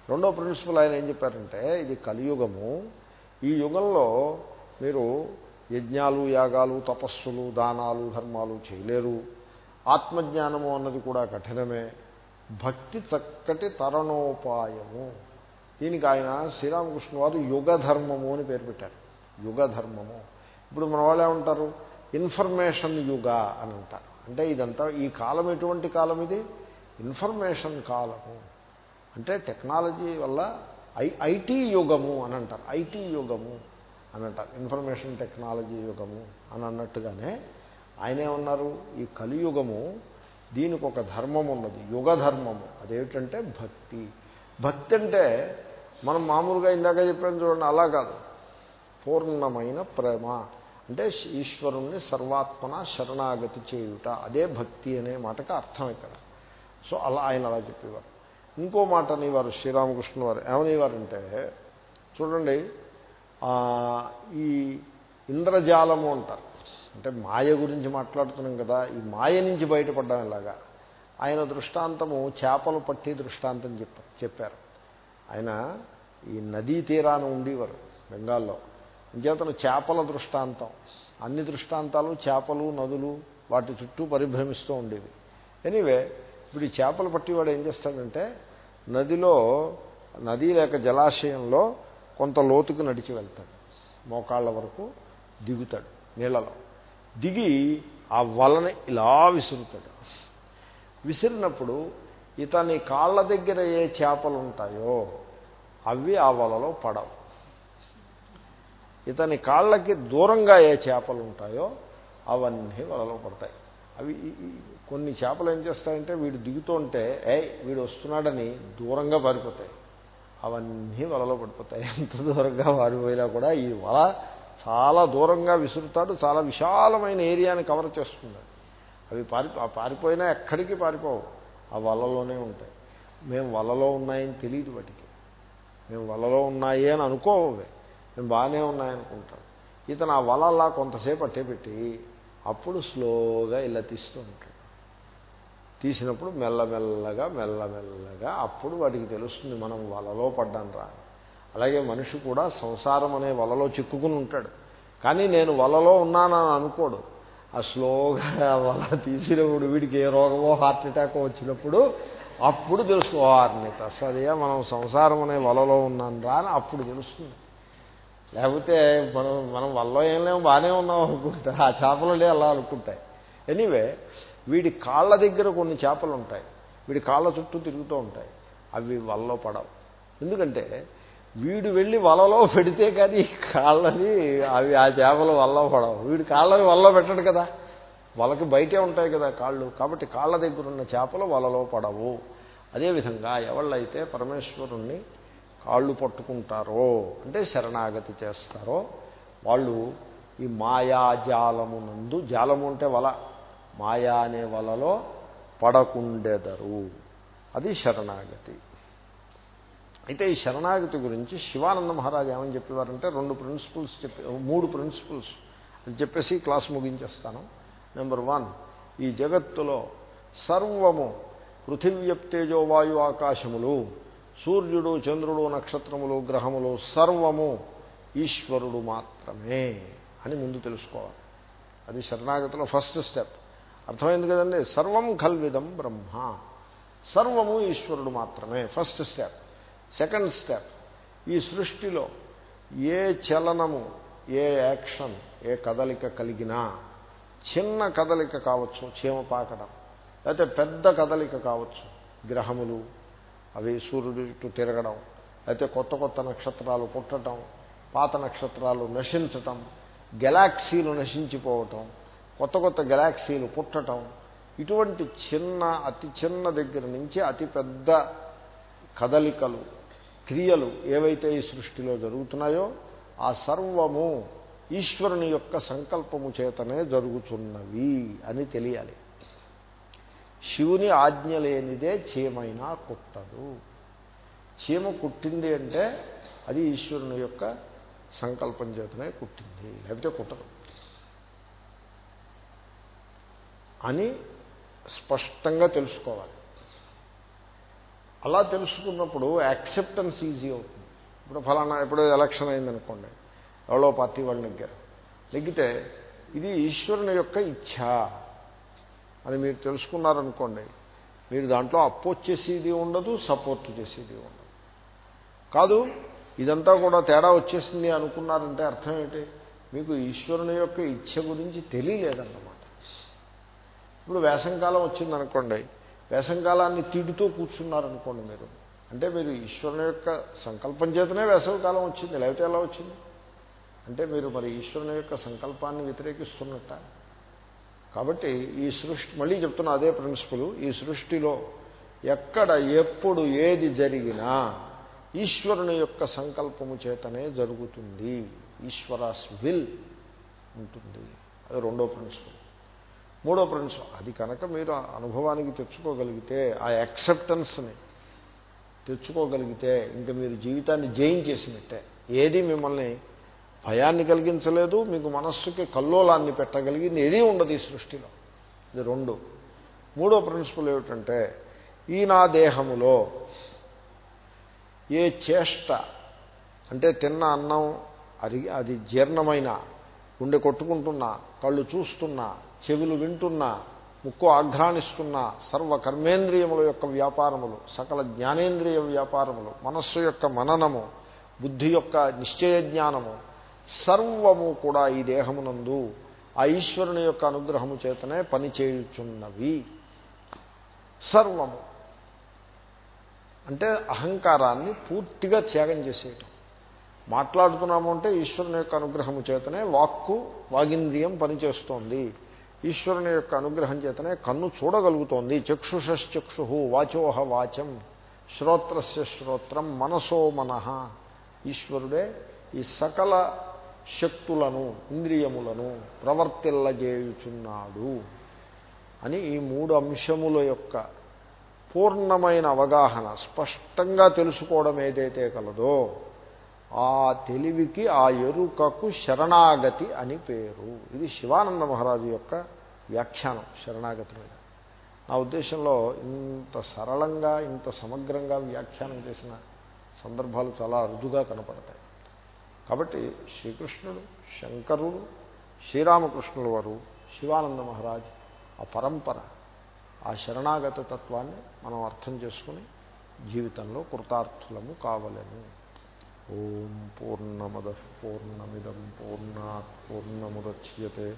రెండో ప్రిన్సిపల్ ఆయన ఏం చెప్పారంటే ఇది కలియుగము. ఈ యుగంలో మీరు యజ్ఞాలు యాగాలు తపస్సులు దానాలు ధర్మాలు చేయలేరు. ఆత్మజ్ఞానము అన్నది కూడా కఠినమే. భక్తి చక్కటి తరణోపాయము. దీనికి ఆయన శ్రీరామకృష్ణ వారు యుగ ధర్మము అని పేరు పెట్టారు. యుగధర్మము. ఇప్పుడు మన వాళ్ళు ఏమంటారు? ఇన్ఫర్మేషన్ యుగ అని అంటారు. అంటే ఇదంతా ఈ కాలం ఎటువంటి కాలం ఇది? ఇన్ఫర్మేషన్ కాలము. అంటే టెక్నాలజీ వల్ల ఐ ఐటీ యుగము అని అంటారు. ఐటీ యుగము అని అంటారు. ఇన్ఫర్మేషన్ టెక్నాలజీ యుగము అని అన్నట్టుగానే ఆయన ఏమన్నారు? ఈ కలియుగము దీనికి ఒక ధర్మం ఉన్నది. యుగ ధర్మము అదేమిటంటే భక్తి. భక్తి అంటే మనం మామూలుగా ఇందాక చెప్పాను చూడండి అలా కాదు. పూర్ణమైన ప్రేమ. అంటే ఈశ్వరుణ్ణి సర్వాత్మన శరణాగతి చేయుట. అదే భక్తి అనే మాటకి అర్థం ఇక్కడ. సో అలా ఆయన అలా చెప్పేవారు. ఇంకో మాట వారు శ్రీరామకృష్ణ వారు. ఏమనేవారంటే చూడండి ఈ ఇంద్రజాలము అంటారు. అంటే మాయ గురించి మాట్లాడుతున్నాం కదా ఈ మాయ నుంచి బయటపడ్డాం ఇలాగా. ఆయన దృష్టాంతము చేపలు పట్టి దృష్టాంతం చెప్ప చెప్పారు. ఆయన ఈ నదీ తీరాన ఉండేవారు బెంగాల్లో. ఇంకేతను చేపల దృష్టాంతం. అన్ని దృష్టాంతాలు చేపలు నదులు వాటి చుట్టూ పరిభ్రమిస్తూ ఉండేవి. ఎనీవే ఇప్పుడు ఈ చేపలు పట్టివాడు ఏం చేస్తాడంటే నదిలో నది లేక జలాశయంలో కొంత లోతుకు నడిచి వెళ్తాడు. మోకాళ్ళ వరకు దిగుతాడు నీళ్ళలో. దిగి ఆ వలని ఇలా విసురుతాడు. విసిరినప్పుడు ఇతని కాళ్ళ దగ్గర ఏ చేపలు ఉంటాయో అవి ఆ వలలో పడవు. ఇతని కాళ్ళకి దూరంగా ఏ చేపలు ఉంటాయో అవన్నీ వలలో పడతాయి. అవి కొన్ని చేపలు ఏం చేస్తాయంటే వీడు దిగుతుంటే ఏ వీడు వస్తున్నాడని దూరంగా పారిపోతాయి. అవన్నీ వలలో పడిపోతాయి. ఎంత దూరంగా పారిపోయినా కూడా ఈ వల చాలా దూరంగా విసురుతాడు చాలా విశాలమైన ఏరియాని కవర్ చేస్తుంది. అవి పారి పారిపోయినా ఎక్కడికి పారిపోవు. ఆ వలలోనే ఉంటాయి. మేము వలలో ఉన్నాయని తెలియదు వాటికి. మేము వలలో ఉన్నాయి అని అనుకోవే. మేము బాగానే ఉన్నాయనుకుంటాం. ఇతను ఆ వలలా కొంతసేపు అట్టే పెట్టి అప్పుడు స్లోగా ఇలా తీస్తూ ఉంటాడు. తీసినప్పుడు మెల్లమెల్లగా మెల్లమెల్లగా అప్పుడు వాటికి తెలుస్తుంది మనం వలలో పడ్డాను రా అలాగే మనిషి కూడా సంసారం అనే వలలో చిక్కుకుని ఉంటాడు. కానీ నేను వలలో ఉన్నానని అనుకోడు. ఆ స్లోగా వల తీసినప్పుడు వీడికి ఏ రోగమో హార్ట్ అటాక్ వచ్చినప్పుడు అప్పుడు తెలుసుకోవాలని తస్సదిగా మనం సంసారం అనే వలలో ఉన్నాం రా అని అప్పుడు తెలుస్తుంది. లేకపోతే మనం మనం వల్ల ఏం లేము బాగానే ఉన్నాం అనుకుంటా. ఆ చేపలు అలా అనుకుంటాయి. ఎనీవే వీడి కాళ్ళ దగ్గర కొన్ని చేపలు ఉంటాయి. వీడి కాళ్ళ చుట్టూ తిరుగుతూ ఉంటాయి. అవి వలలో పడవు. ఎందుకంటే వీడు వెళ్ళి వలలో పెడితే కానీ కాళ్ళని అవి ఆ చేపలు వల్ల పడవు. వీడు కాళ్ళని వల్ల పెట్టడు కదా. వాళ్ళకి బయటే ఉంటాయి కదా కాళ్ళు. కాబట్టి కాళ్ళ దగ్గర ఉన్న చేపలు వలలో పడవు. అదేవిధంగా ఎవళ్ళైతే పరమేశ్వరుణ్ణి కాళ్ళు పట్టుకుంటారో అంటే శరణాగతి చేస్తారో వాళ్ళు ఈ మాయాజాలమునందు జాలము అంటే వల మాయా అనే వలలో పడకుండెదరు. అది శరణాగతి. అయితే ఈ శరణాగతి గురించి శివానంద మహారాజు ఏమని చెప్పేవారంటే రెండు ప్రిన్సిపల్స్ చెప్పి మూడు ప్రిన్సిపల్స్ అది చెప్పేసి క్లాస్ ముగించేస్తాను. నెంబర్ వన్ ఈ జగత్తులో సర్వము పృథివ్యప్తేజో వాయు ఆకాశములు సూర్యుడు చంద్రుడు నక్షత్రములు గ్రహములు సర్వము ఈశ్వరుడు మాత్రమే అని ముందు తెలుసుకోవాలి. అది శరణాగతిలో ఫస్ట్ స్టెప్ అర్థమైంది కదండి? సర్వం కల్విదం బ్రహ్మ. సర్వము ఈశ్వరుడు మాత్రమే. First step second step. ఈ సృష్టిలో ఏ చలనము ఏ యాక్షన్ ఏ కదలిక కలిగినా చిన్న కదలిక కావచ్చు చీమ పాకడం లేకపోతే పెద్ద కదలిక కావచ్చు గ్రహములు అవి సూర్యుడు చుట్టూ తిరగడం. అయితే కొత్త కొత్త నక్షత్రాలు పుట్టడం పాత నక్షత్రాలు నశించటం గెలాక్సీలు నశించిపోవటం కొత్త కొత్త గెలాక్సీలు పుట్టడం ఇటువంటి చిన్న అతి చిన్న దగ్గర నుంచి అతి పెద్ద కదలికలు క్రియలు ఏవైతే ఈ సృష్టిలో జరుగుతున్నాయో ఆ సర్వము ఈశ్వరుని యొక్క సంకల్పము చేతనే జరుగుతున్నవి అని తెలియాలి. శివుని ఆజ్ఞ లేనిదే చీమైనా కుట్టదు. చీమ కుట్టింది అంటే అది ఈశ్వరుని యొక్క సంకల్పం చేతనే కుట్టింది లేకపోతే కుట్టదు. అని స్పష్టంగా తెలుసుకోవాలి. అలా తెలుసుకున్నప్పుడు యాక్సెప్టెన్స్ ఈజీ అవుతుంది. ఇప్పుడు ఫలానా ఎప్పుడు ఎలక్షన్ అయిందనుకోండి ఎవరో పార్టీ వాళ్ళు నెగ్గారు. నెగ్గితే ఇది ఈశ్వరుని యొక్క ఇచ్ఛ. అని మీరు తెలుసుకున్నారనుకోండి మీరు దాంట్లో అపోజ్ చేసేది ఉండదు సపోర్ట్ చేసేది ఉండదు. కాదు ఇదంతా కూడా తేడా వచ్చేసింది అనుకున్నారంటే అర్థం ఏంటి? మీకు ఈశ్వరుని యొక్క ఇచ్ఛ గురించి తెలియలేదన్నమాట. ఇప్పుడు వేసంకాలం వచ్చిందనుకోండి వేసవికాలాన్ని తిడుతూ కూర్చున్నారనుకోండి మీరు. అంటే మీరు ఈశ్వరుని యొక్క సంకల్పం చేతనే వేసవికాలం వచ్చింది లేకపోతే ఎలా వచ్చింది? అంటే మీరు మరి ఈశ్వరుని యొక్క సంకల్పాన్ని వ్యతిరేకిస్తున్నట్ట. కాబట్టి ఈ సృష్టి మళ్ళీ చెప్తున్న అదే ప్రిన్సిపల్ ఈ సృష్టిలో ఎక్కడ ఎప్పుడు ఏది జరిగినా ఈశ్వరుని యొక్క సంకల్పము చేతనే జరుగుతుంది. ఈశ్వరాస్ విల్ ఉంటుంది. అది రెండో ప్రిన్సిపల్. మూడో ప్రిన్సిపల్ అది కనుక మీరు అనుభవానికి తెచ్చుకోగలిగితే ఆ యాక్సెప్టెన్స్ని తెచ్చుకోగలిగితే ఇంకా మీరు జీవితాన్ని జయించేసినట్టే ఏది మిమ్మల్ని భయాన్ని కలిగించలేదు మీకు మనస్సుకి కల్లోలాన్ని పెట్టగలిగింది ఏదీ ఉండదు ఈ సృష్టిలో. ఇది రెండు. మూడో ప్రిన్సిపల్ ఏమిటంటే ఈ నా దేహములో ఏ చేష్ట అంటే తిన్న అన్నం అది అది జీర్ణమైన గుండె కొట్టుకుంటున్నా కళ్ళు చూస్తున్నా చెవులు వింటున్నా ముక్కు ఆఘ్రాణిస్తున్నా సర్వకర్మేంద్రియముల యొక్క వ్యాపారములు సకల జ్ఞానేంద్రియ వ్యాపారములు మనస్సు యొక్క మననము బుద్ధి యొక్క నిశ్చయ జ్ఞానము సర్వము కూడా ఈ దేహమునందు ఆ ఈశ్వరుని యొక్క అనుగ్రహము చేతనే పనిచేయుచున్నవి. సర్వము. అంటే అహంకారాన్ని పూర్తిగా త్యాగం చేసేయటం. మాట్లాడుతున్నాము అంటే ఈశ్వరుని యొక్క అనుగ్రహము చేతనే వాక్కు వాగింద్రియం పనిచేస్తోంది. ఈశ్వరుని యొక్క అనుగ్రహం చేతనే కన్ను చూడగలుగుతోంది. చక్షుషశ్చక్షు వాచోహ వాచం శ్రోత్రస్య శ్రోత్రం మనసో మనః. ఈశ్వరుడే ఈ సకల శక్తులను ఇంద్రియములను ప్రవర్తిల్లజేయుచున్నాడు అని ఈ మూడు అంశముల యొక్క పూర్ణమైన అవగాహన స్పష్టంగా తెలుసుకోవడం ఏదైతే కలదో ఆ తెలివికి ఆ ఎరుకకు శరణాగతి అని పేరు. ఇది శివానంద మహారాజు యొక్క వ్యాఖ్యానం శరణాగతి మీద నా ఉద్దేశంలో ఇంత సరళంగా ఇంత సమగ్రంగా వ్యాఖ్యానం చేసిన సందర్భాలు చాలా అరుదుగా కనపడతాయి. కాబట్టి శ్రీకృష్ణుడు శంకరుడు శ్రీరామకృష్ణుల వారు శివానంద మహారాజ్ ఆ పరంపర ఆ శరణాగత తత్వాన్ని మనం అర్థం చేసుకుని జీవితంలో కృతార్థులము కావలేము ఓం పూర్ణమద పూర్ణమిదం పూర్ణా పూర్ణముద్యతే.